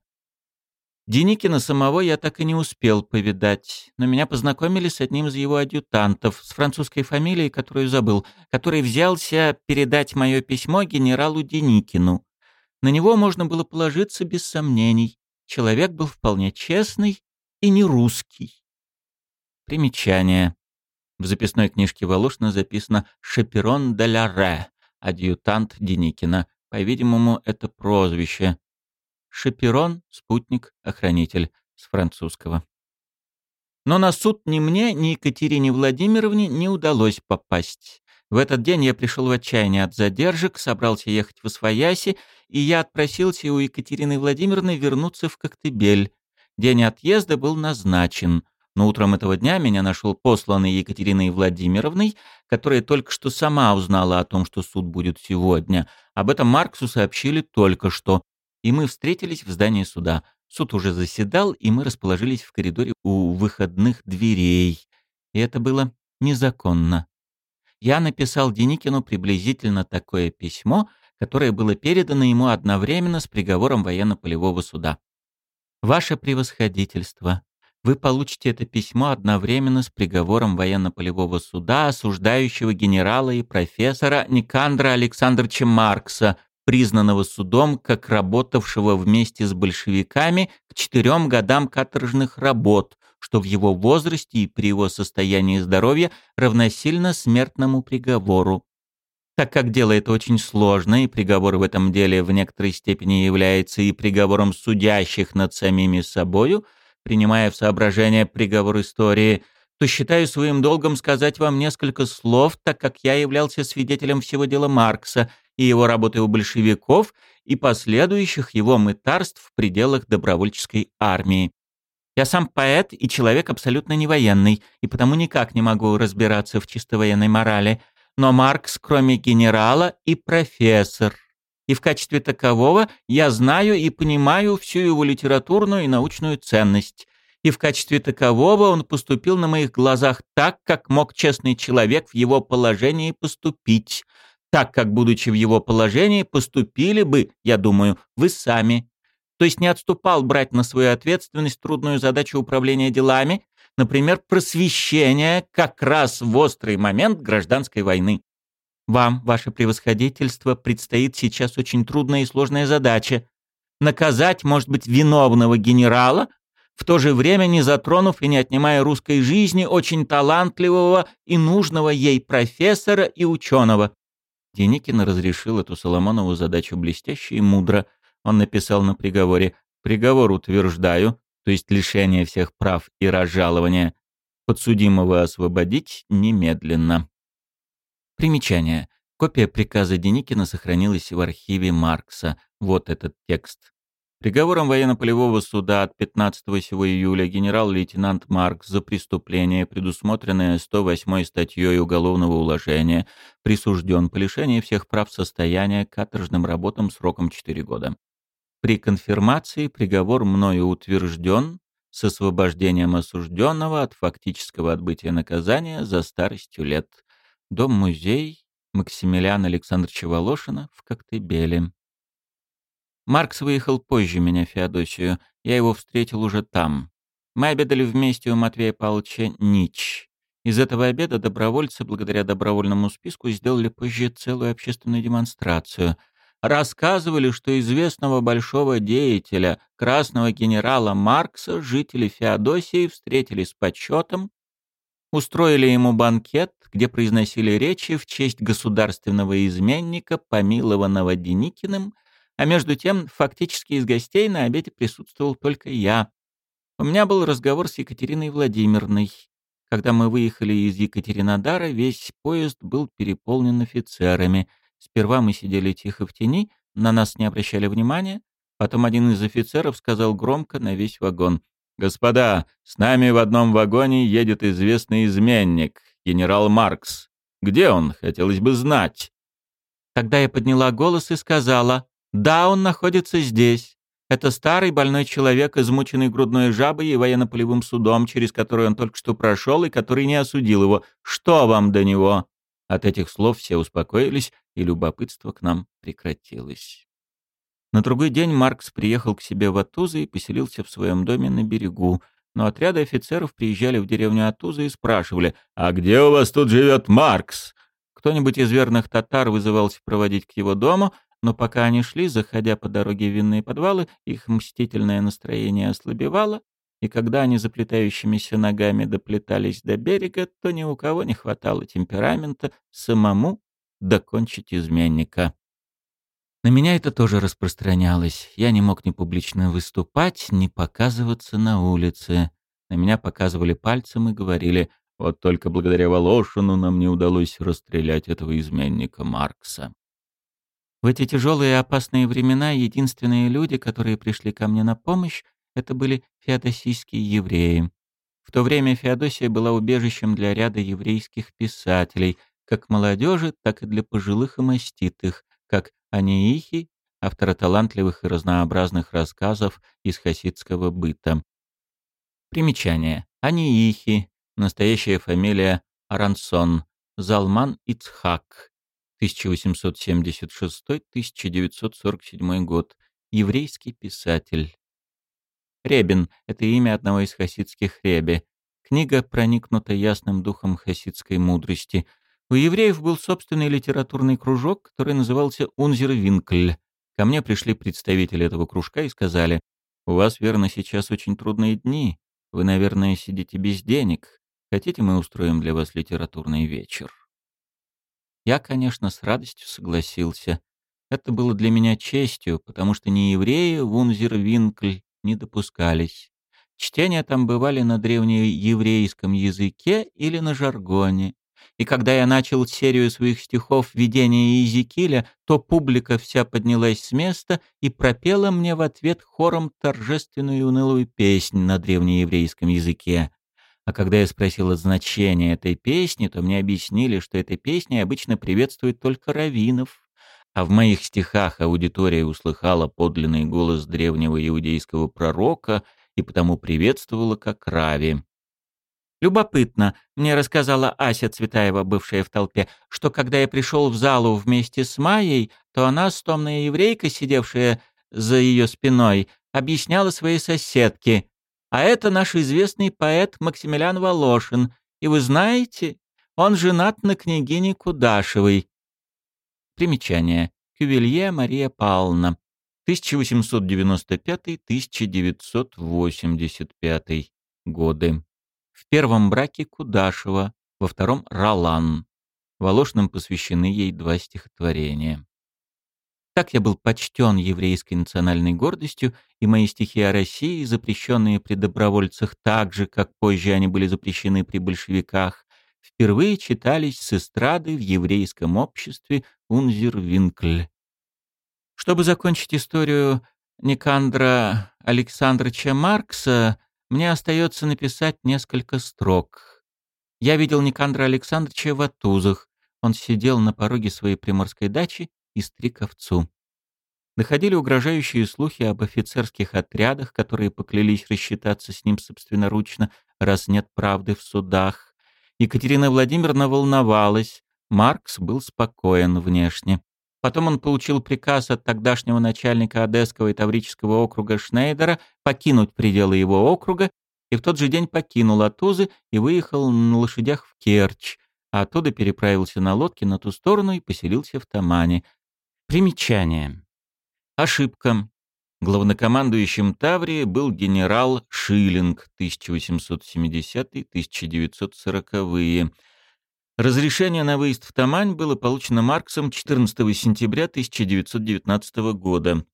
Деникина самого я так и не успел повидать, но меня познакомили с одним из его адъютантов, с французской фамилией, которую забыл, который взялся передать мое письмо генералу Деникину. На него можно было положиться без сомнений. Человек был вполне честный и не русский. Примечание. В записной книжке Волошина записано «Шаперон де ля Ре», адъютант Деникина. По-видимому, это прозвище. Шаперон, спутник, охранитель с французского. Но на суд ни мне, ни Екатерине Владимировне не удалось попасть. В этот день я пришел в отчаяние от задержек, собрался ехать в Освояси, и я отпросился у Екатерины Владимировны вернуться в Коктебель. День отъезда был назначен — но утром этого дня меня нашел посланный Екатериной Владимировной, которая только что сама узнала о том, что суд будет сегодня. Об этом Марксу сообщили только что. И мы встретились в здании суда. Суд уже заседал, и мы расположились в коридоре у выходных дверей. И это было незаконно. Я написал Деникину приблизительно такое письмо, которое было передано ему одновременно с приговором военно-полевого суда. «Ваше превосходительство, вы получите это письмо одновременно с приговором военно-полевого суда, осуждающего генерала и профессора Никандра Александровича Маркса, признанного судом как работавшего вместе с большевиками к четырем годам каторжных работ, что в его возрасте и при его состоянии здоровья равносильно смертному приговору. Так как дело это очень сложное, и приговор в этом деле в некоторой степени является и приговором судящих над самими собою – принимая в соображение приговор истории, то считаю своим долгом сказать вам несколько слов, так как я являлся свидетелем всего дела Маркса и его работы у большевиков и последующих его мытарств в пределах добровольческой армии. Я сам поэт и человек абсолютно не военный, и потому никак не могу разбираться в чисто военной морали. Но Маркс, кроме генерала, и профессор. И в качестве такового я знаю и понимаю всю его литературную и научную ценность и в качестве такового он поступил на моих глазах так, как мог честный человек в его положении поступить, так, как, будучи в его положении, поступили бы, я думаю, вы сами. То есть не отступал брать на свою ответственность трудную задачу управления делами, например, просвещение как раз в острый момент гражданской войны. Вам, ваше превосходительство, предстоит сейчас очень трудная и сложная задача. Наказать, может быть, виновного генерала, в то же время не затронув и не отнимая русской жизни очень талантливого и нужного ей профессора и ученого. Деникин разрешил эту Соломонову задачу блестяще и мудро. Он написал на приговоре «Приговор утверждаю, то есть лишение всех прав и разжалования, подсудимого освободить немедленно». Примечание. Копия приказа Деникина сохранилась в архиве Маркса. Вот этот текст. Приговором военно-полевого суда от 15 сего июля генерал-лейтенант Маркс за преступление, предусмотренное 108 статьей Уголовного уложения, присужден по лишению всех прав состояния каторжным работам сроком 4 года. При конфирмации приговор мною утвержден с освобождением осужденного от фактического отбытия наказания за старостью лет. Дом-музей Максимилиана Александровича Волошина в Коктебеле. Маркс выехал позже меня в Феодосию. Я его встретил уже там. Мы обедали вместе у Матвея Павловича Нич. Из этого обеда добровольцы, благодаря добровольному списку, сделали позже целую общественную демонстрацию. Рассказывали, что известного большого деятеля, красного генерала Маркса, жители Феодосии встретили с почетом, устроили ему банкет, где произносили речи в честь государственного изменника, помилованного Деникиным, а между тем, фактически из гостей на обеде присутствовал только я. У меня был разговор с Екатериной Владимировной. Когда мы выехали из Екатеринодара, весь поезд был переполнен офицерами. Сперва мы сидели тихо в тени, на нас не обращали внимания. Потом один из офицеров сказал громко на весь вагон. «Господа, с нами в одном вагоне едет известный изменник, генерал Маркс. Где он, хотелось бы знать?» Тогда я подняла голос и сказала, да, он находится здесь. Это старый больной человек, измученный грудной жабой и военно-полевым судом, через который он только что прошел и который не осудил его. Что вам до него?» От этих слов все успокоились, и любопытство к нам прекратилось. На другой день Маркс приехал к себе в Атузы и поселился в своем доме на берегу. Но отряды офицеров приезжали в деревню Атузы и спрашивали, «А где у вас тут живет Маркс?» Кто-нибудь из верных татар вызывался проводить к его дому, но пока они шли, заходя по дороге в винные подвалы, их мстительное настроение ослабевало, и когда они заплетающимися ногами доплетались до берега, то ни у кого не хватало темперамента самому докончить изменника. На меня это тоже распространялось. Я не мог ни публично выступать, ни показываться на улице. На меня показывали пальцем и говорили, вот только благодаря Волошину нам не удалось расстрелять этого изменника Маркса. В эти тяжелые и опасные времена единственные люди, которые пришли ко мне на помощь, это были феодосийские евреи. В то время Феодосия была убежищем для ряда еврейских писателей, как молодежи, так и для пожилых и маститых, как Аниихи, автора талантливых и разнообразных рассказов из хасидского быта. Примечание. Аниихи. Настоящая фамилия Арансон. Залман Ицхак. 1876-1947 год. Еврейский писатель. Ребин — это имя одного из хасидских реби. Книга проникнута ясным духом хасидской мудрости. У евреев был собственный литературный кружок, который назывался «Унзер Винкль». Ко мне пришли представители этого кружка и сказали, «У вас, верно, сейчас очень трудные дни. Вы, наверное, сидите без денег. Хотите, мы устроим для вас литературный вечер?» Я, конечно, с радостью согласился. Это было для меня честью, потому что ни евреи в Унзервинкль не допускались. Чтения там бывали на древнееврейском языке или на жаргоне. И когда я начал серию своих стихов «Видение Иезекииля», то публика вся поднялась с места и пропела мне в ответ хором торжественную и унылую песнь на древнееврейском языке. А когда я спросил о значении этой песни, то мне объяснили, что эта песня обычно приветствует только раввинов, а в моих стихах аудитория услыхала подлинный голос древнего иудейского пророка и потому приветствовала как рави. Любопытно, мне рассказала Ася Цветаева, бывшая в толпе, что когда я пришел в залу вместе с Майей, то она, стомная еврейка, сидевшая за ее спиной, объясняла своей соседке. А это наш известный поэт Максимилиан Волошин. И вы знаете, он женат на княгине Кудашевой. Примечание. Кювелье Мария Павловна. 1895-1985 годы. В первом браке Кудашева, во втором — Ролан. Волошным посвящены ей два стихотворения. Так я был почтен еврейской национальной гордостью, и мои стихи о России, запрещенные при добровольцах так же, как позже они были запрещены при большевиках, впервые читались с эстрады в еврейском обществе Унзервинкль. Чтобы закончить историю Никандра Александровича Маркса, мне остается написать несколько строк. Я видел Никандра Александровича в Атузах. Он сидел на пороге своей приморской дачи и стриг овцу. Доходили угрожающие слухи об офицерских отрядах, которые поклялись рассчитаться с ним собственноручно, раз нет правды в судах. Екатерина Владимировна волновалась, Маркс был спокоен внешне. Потом он получил приказ от тогдашнего начальника Одесского и Таврического округа Шнейдера покинуть пределы его округа, и в тот же день покинул Атузы и выехал на лошадях в Керчь, а оттуда переправился на лодке на ту сторону и поселился в Тамане. Примечание. Ошибка. Главнокомандующим Таврии был генерал Шиллинг 1870-1940-е. Разрешение на выезд в Тамань было получено Марксом 14 сентября 1919 года.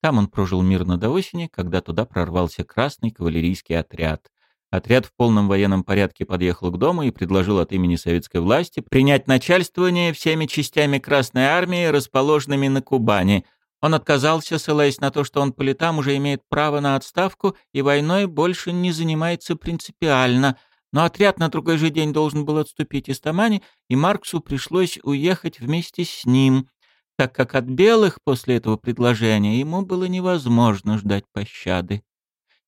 Там он прожил мирно до осени, когда туда прорвался Красный кавалерийский отряд. Отряд в полном военном порядке подъехал к дому и предложил от имени советской власти принять начальствование всеми частями Красной армии, расположенными на Кубани. Он отказался, ссылаясь на то, что он по летам уже имеет право на отставку и войной больше не занимается принципиально – но отряд на другой же день должен был отступить из Тамани, и Марксу пришлось уехать вместе с ним, так как от белых после этого предложения ему было невозможно ждать пощады.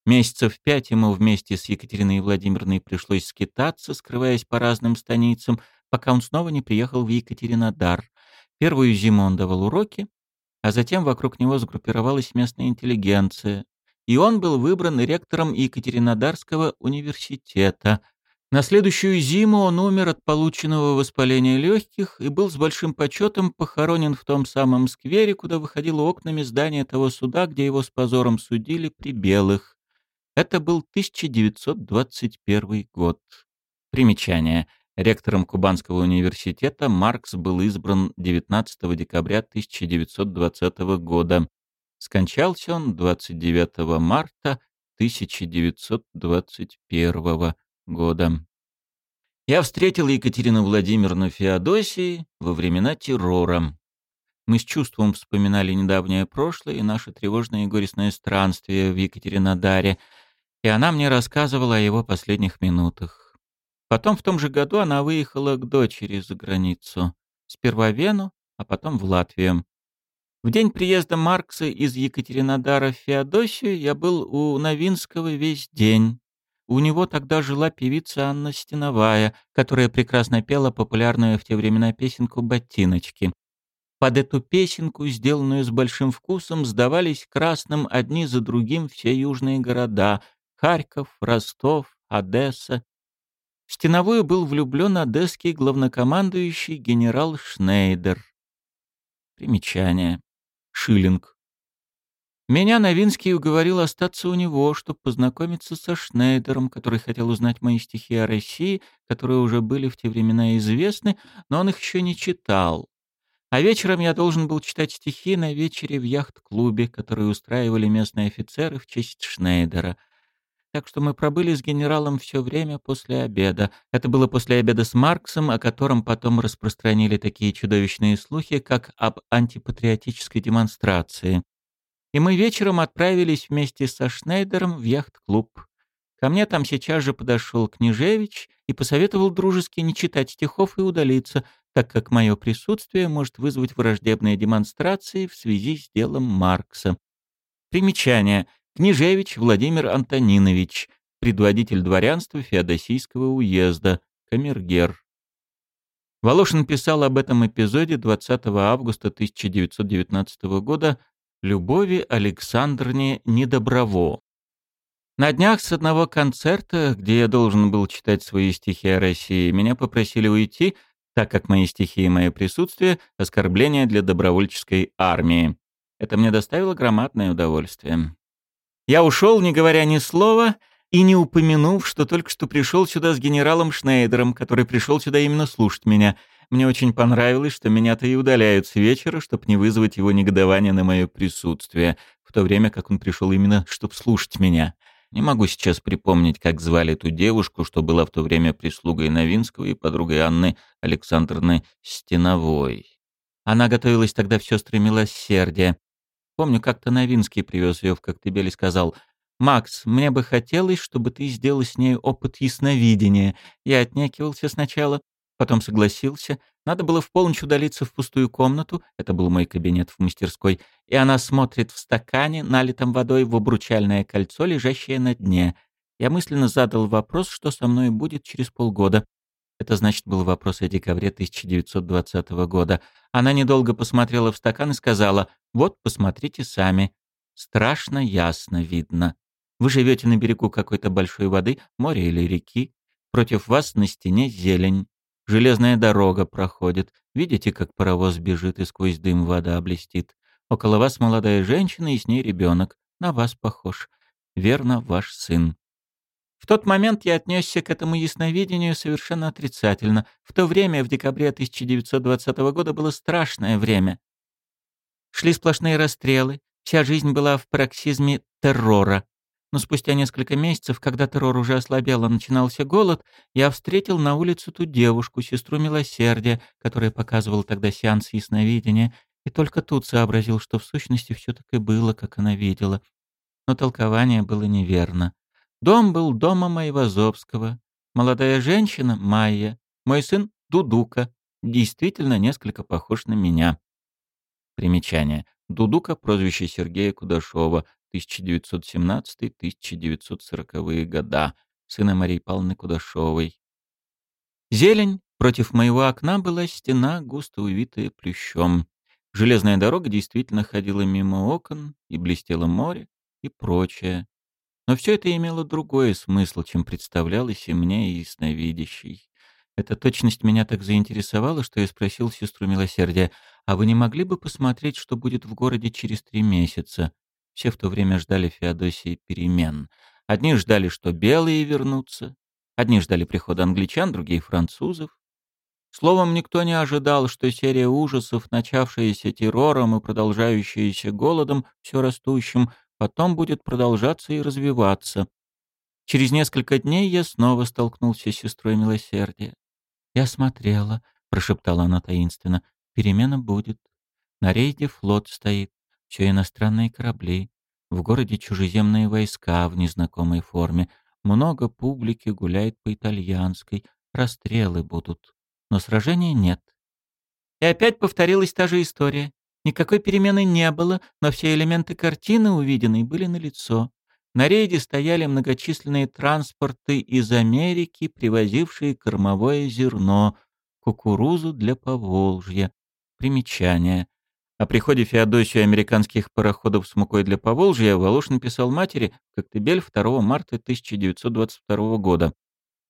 Месяцев пять ему вместе с Екатериной Владимировной пришлось скитаться, скрываясь по разным станицам, пока он снова не приехал в Екатеринодар. Первую зиму он давал уроки, а затем вокруг него сгруппировалась местная интеллигенция, и он был выбран ректором Екатеринодарского университета, на следующую зиму он умер от полученного воспаления легких и был с большим почетом похоронен в том самом сквере, куда выходило окнами здание того суда, где его с позором судили при белых. Это был 1921 год. Примечание. Ректором Кубанского университета Маркс был избран 19 декабря 1920 года. Скончался он 29 марта 1921 года. Я встретил Екатерину Владимировну Феодосии во времена террора. Мы с чувством вспоминали недавнее прошлое и наше тревожное и горестное странствие в Екатеринодаре, и она мне рассказывала о его последних минутах. Потом в том же году она выехала к дочери за границу. Сперва в Вену, а потом в Латвию. В день приезда Маркса из Екатеринодара в Феодосию я был у Новинского весь день. У него тогда жила певица Анна Стеновая, которая прекрасно пела популярную в те времена песенку «Ботиночки». Под эту песенку, сделанную с большим вкусом, сдавались красным одни за другим все южные города — Харьков, Ростов, Одесса. В Стеновую был влюблен одесский главнокомандующий генерал Шнейдер. Примечание. Шиллинг. Меня Новинский уговорил остаться у него, чтобы познакомиться со Шнейдером, который хотел узнать мои стихи о России, которые уже были в те времена известны, но он их еще не читал. А вечером я должен был читать стихи на вечере в яхт-клубе, который устраивали местные офицеры в честь Шнейдера. Так что мы пробыли с генералом все время после обеда. Это было после обеда с Марксом, о котором потом распространили такие чудовищные слухи, как об антипатриотической демонстрации. И мы вечером отправились вместе со Шнейдером в яхт-клуб. Ко мне там сейчас же подошел Княжевич и посоветовал дружески не читать стихов и удалиться, так как мое присутствие может вызвать враждебные демонстрации в связи с делом Маркса. Примечание. Княжевич Владимир Антонинович, предводитель дворянства Феодосийского уезда, камергер. Волошин писал об этом эпизоде 20 августа 1919 года Любови Александровне Недоброво. На днях с одного концерта, где я должен был читать свои стихи о России, меня попросили уйти — так как мои стихи и мое присутствие — оскорбление для добровольческой армии. Это мне доставило громадное удовольствие. Я ушел, не говоря ни слова, и не упомянув, что только что пришел сюда с генералом Шнейдером, который пришел сюда именно слушать меня. Мне очень понравилось, что меня-то и удаляют с вечера, чтобы не вызвать его негодование на мое присутствие, в то время как он пришел именно, чтобы слушать меня. Не могу сейчас припомнить, как звали ту девушку, что была в то время прислугой Новинского и подругой Анны Александровны Стеновой. Она готовилась тогда в сестры милосердия. Помню, как-то Новинский привез ее в Коктебель и сказал, «Макс, мне бы хотелось, чтобы ты сделал с ней опыт ясновидения». Я отнекивался сначала, потом согласился. Надо было в полночь удалиться в пустую комнату, это был мой кабинет в мастерской, и она смотрит в стакане, налитом водой, в обручальное кольцо, лежащее на дне. Я мысленно задал вопрос, что со мной будет через полгода. Это, значит, был вопрос о декабре 1920 года. Она недолго посмотрела в стакан и сказала, «Вот, посмотрите сами. Страшно ясно видно. Вы живете на берегу какой-то большой воды, моря или реки. Против вас на стене зелень. Железная дорога проходит. Видите, как паровоз бежит и сквозь дым вода блестит. Около вас молодая женщина и с ней ребенок. На вас похож. Верно, ваш сын. В тот момент я отнесся к этому ясновидению совершенно отрицательно. В то время, в декабре 1920 года, было страшное время. Шли сплошные расстрелы. Вся жизнь была в пароксизме террора. Но спустя несколько месяцев, когда террор уже ослабел, а начинался голод, я встретил на улице ту девушку, сестру милосердия, которая показывала тогда сеанс ясновидения, и только тут сообразил, что в сущности все так и было, как она видела. Но толкование было неверно. Дом был дома моего Зобского. Молодая женщина — Майя. Мой сын — Дудука. Действительно несколько похож на меня. Примечание. Дудука — прозвище Сергея Кудашова, 1917-1940-е года, сына Марии Павловны Кудашовой. Зелень против моего окна была стена, густо увитая плющом. Железная дорога действительно ходила мимо окон, и блестело море, и прочее. Но все это имело другой смысл, чем представлялось и мне, и ясновидящей. Эта точность меня так заинтересовала, что я спросил сестру милосердия, «А вы не могли бы посмотреть, что будет в городе через три месяца?» Все в то время ждали Феодосии перемен. Одни ждали, что белые вернутся, одни ждали прихода англичан, другие — французов. Словом, никто не ожидал, что серия ужасов, начавшаяся террором и продолжающаяся голодом, все растущим, потом будет продолжаться и развиваться. Через несколько дней я снова столкнулся с сестрой милосердия. «Я смотрела», — прошептала она таинственно, — «перемена будет. На рейде флот стоит все иностранные корабли, в городе чужеземные войска в незнакомой форме, много публики гуляет по итальянской, расстрелы будут, но сражения нет. И опять повторилась та же история. Никакой перемены не было, но все элементы картины, увиденной, были налицо. На рейде стояли многочисленные транспорты из Америки, привозившие кормовое зерно, кукурузу для Поволжья. Примечание. О приходе Феодосии американских пароходов с мукой для Поволжья Волошин писал матери в Коктебель 2 марта 1922 года.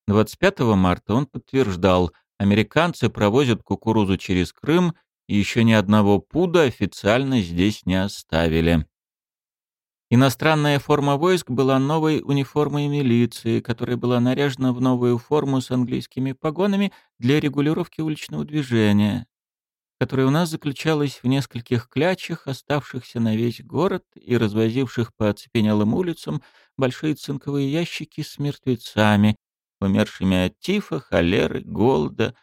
25 марта он подтверждал, американцы провозят кукурузу через Крым и еще ни одного пуда официально здесь не оставили. Иностранная форма войск была новой униформой милиции, которая была наряжена в новую форму с английскими погонами для регулировки уличного движения. которая у нас заключалась в нескольких клячах, оставшихся на весь город и развозивших по оцепенелым улицам большие цинковые ящики с мертвецами, умершими от тифа, холеры, голода,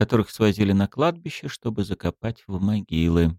которых свозили на кладбище, чтобы закопать в могилы.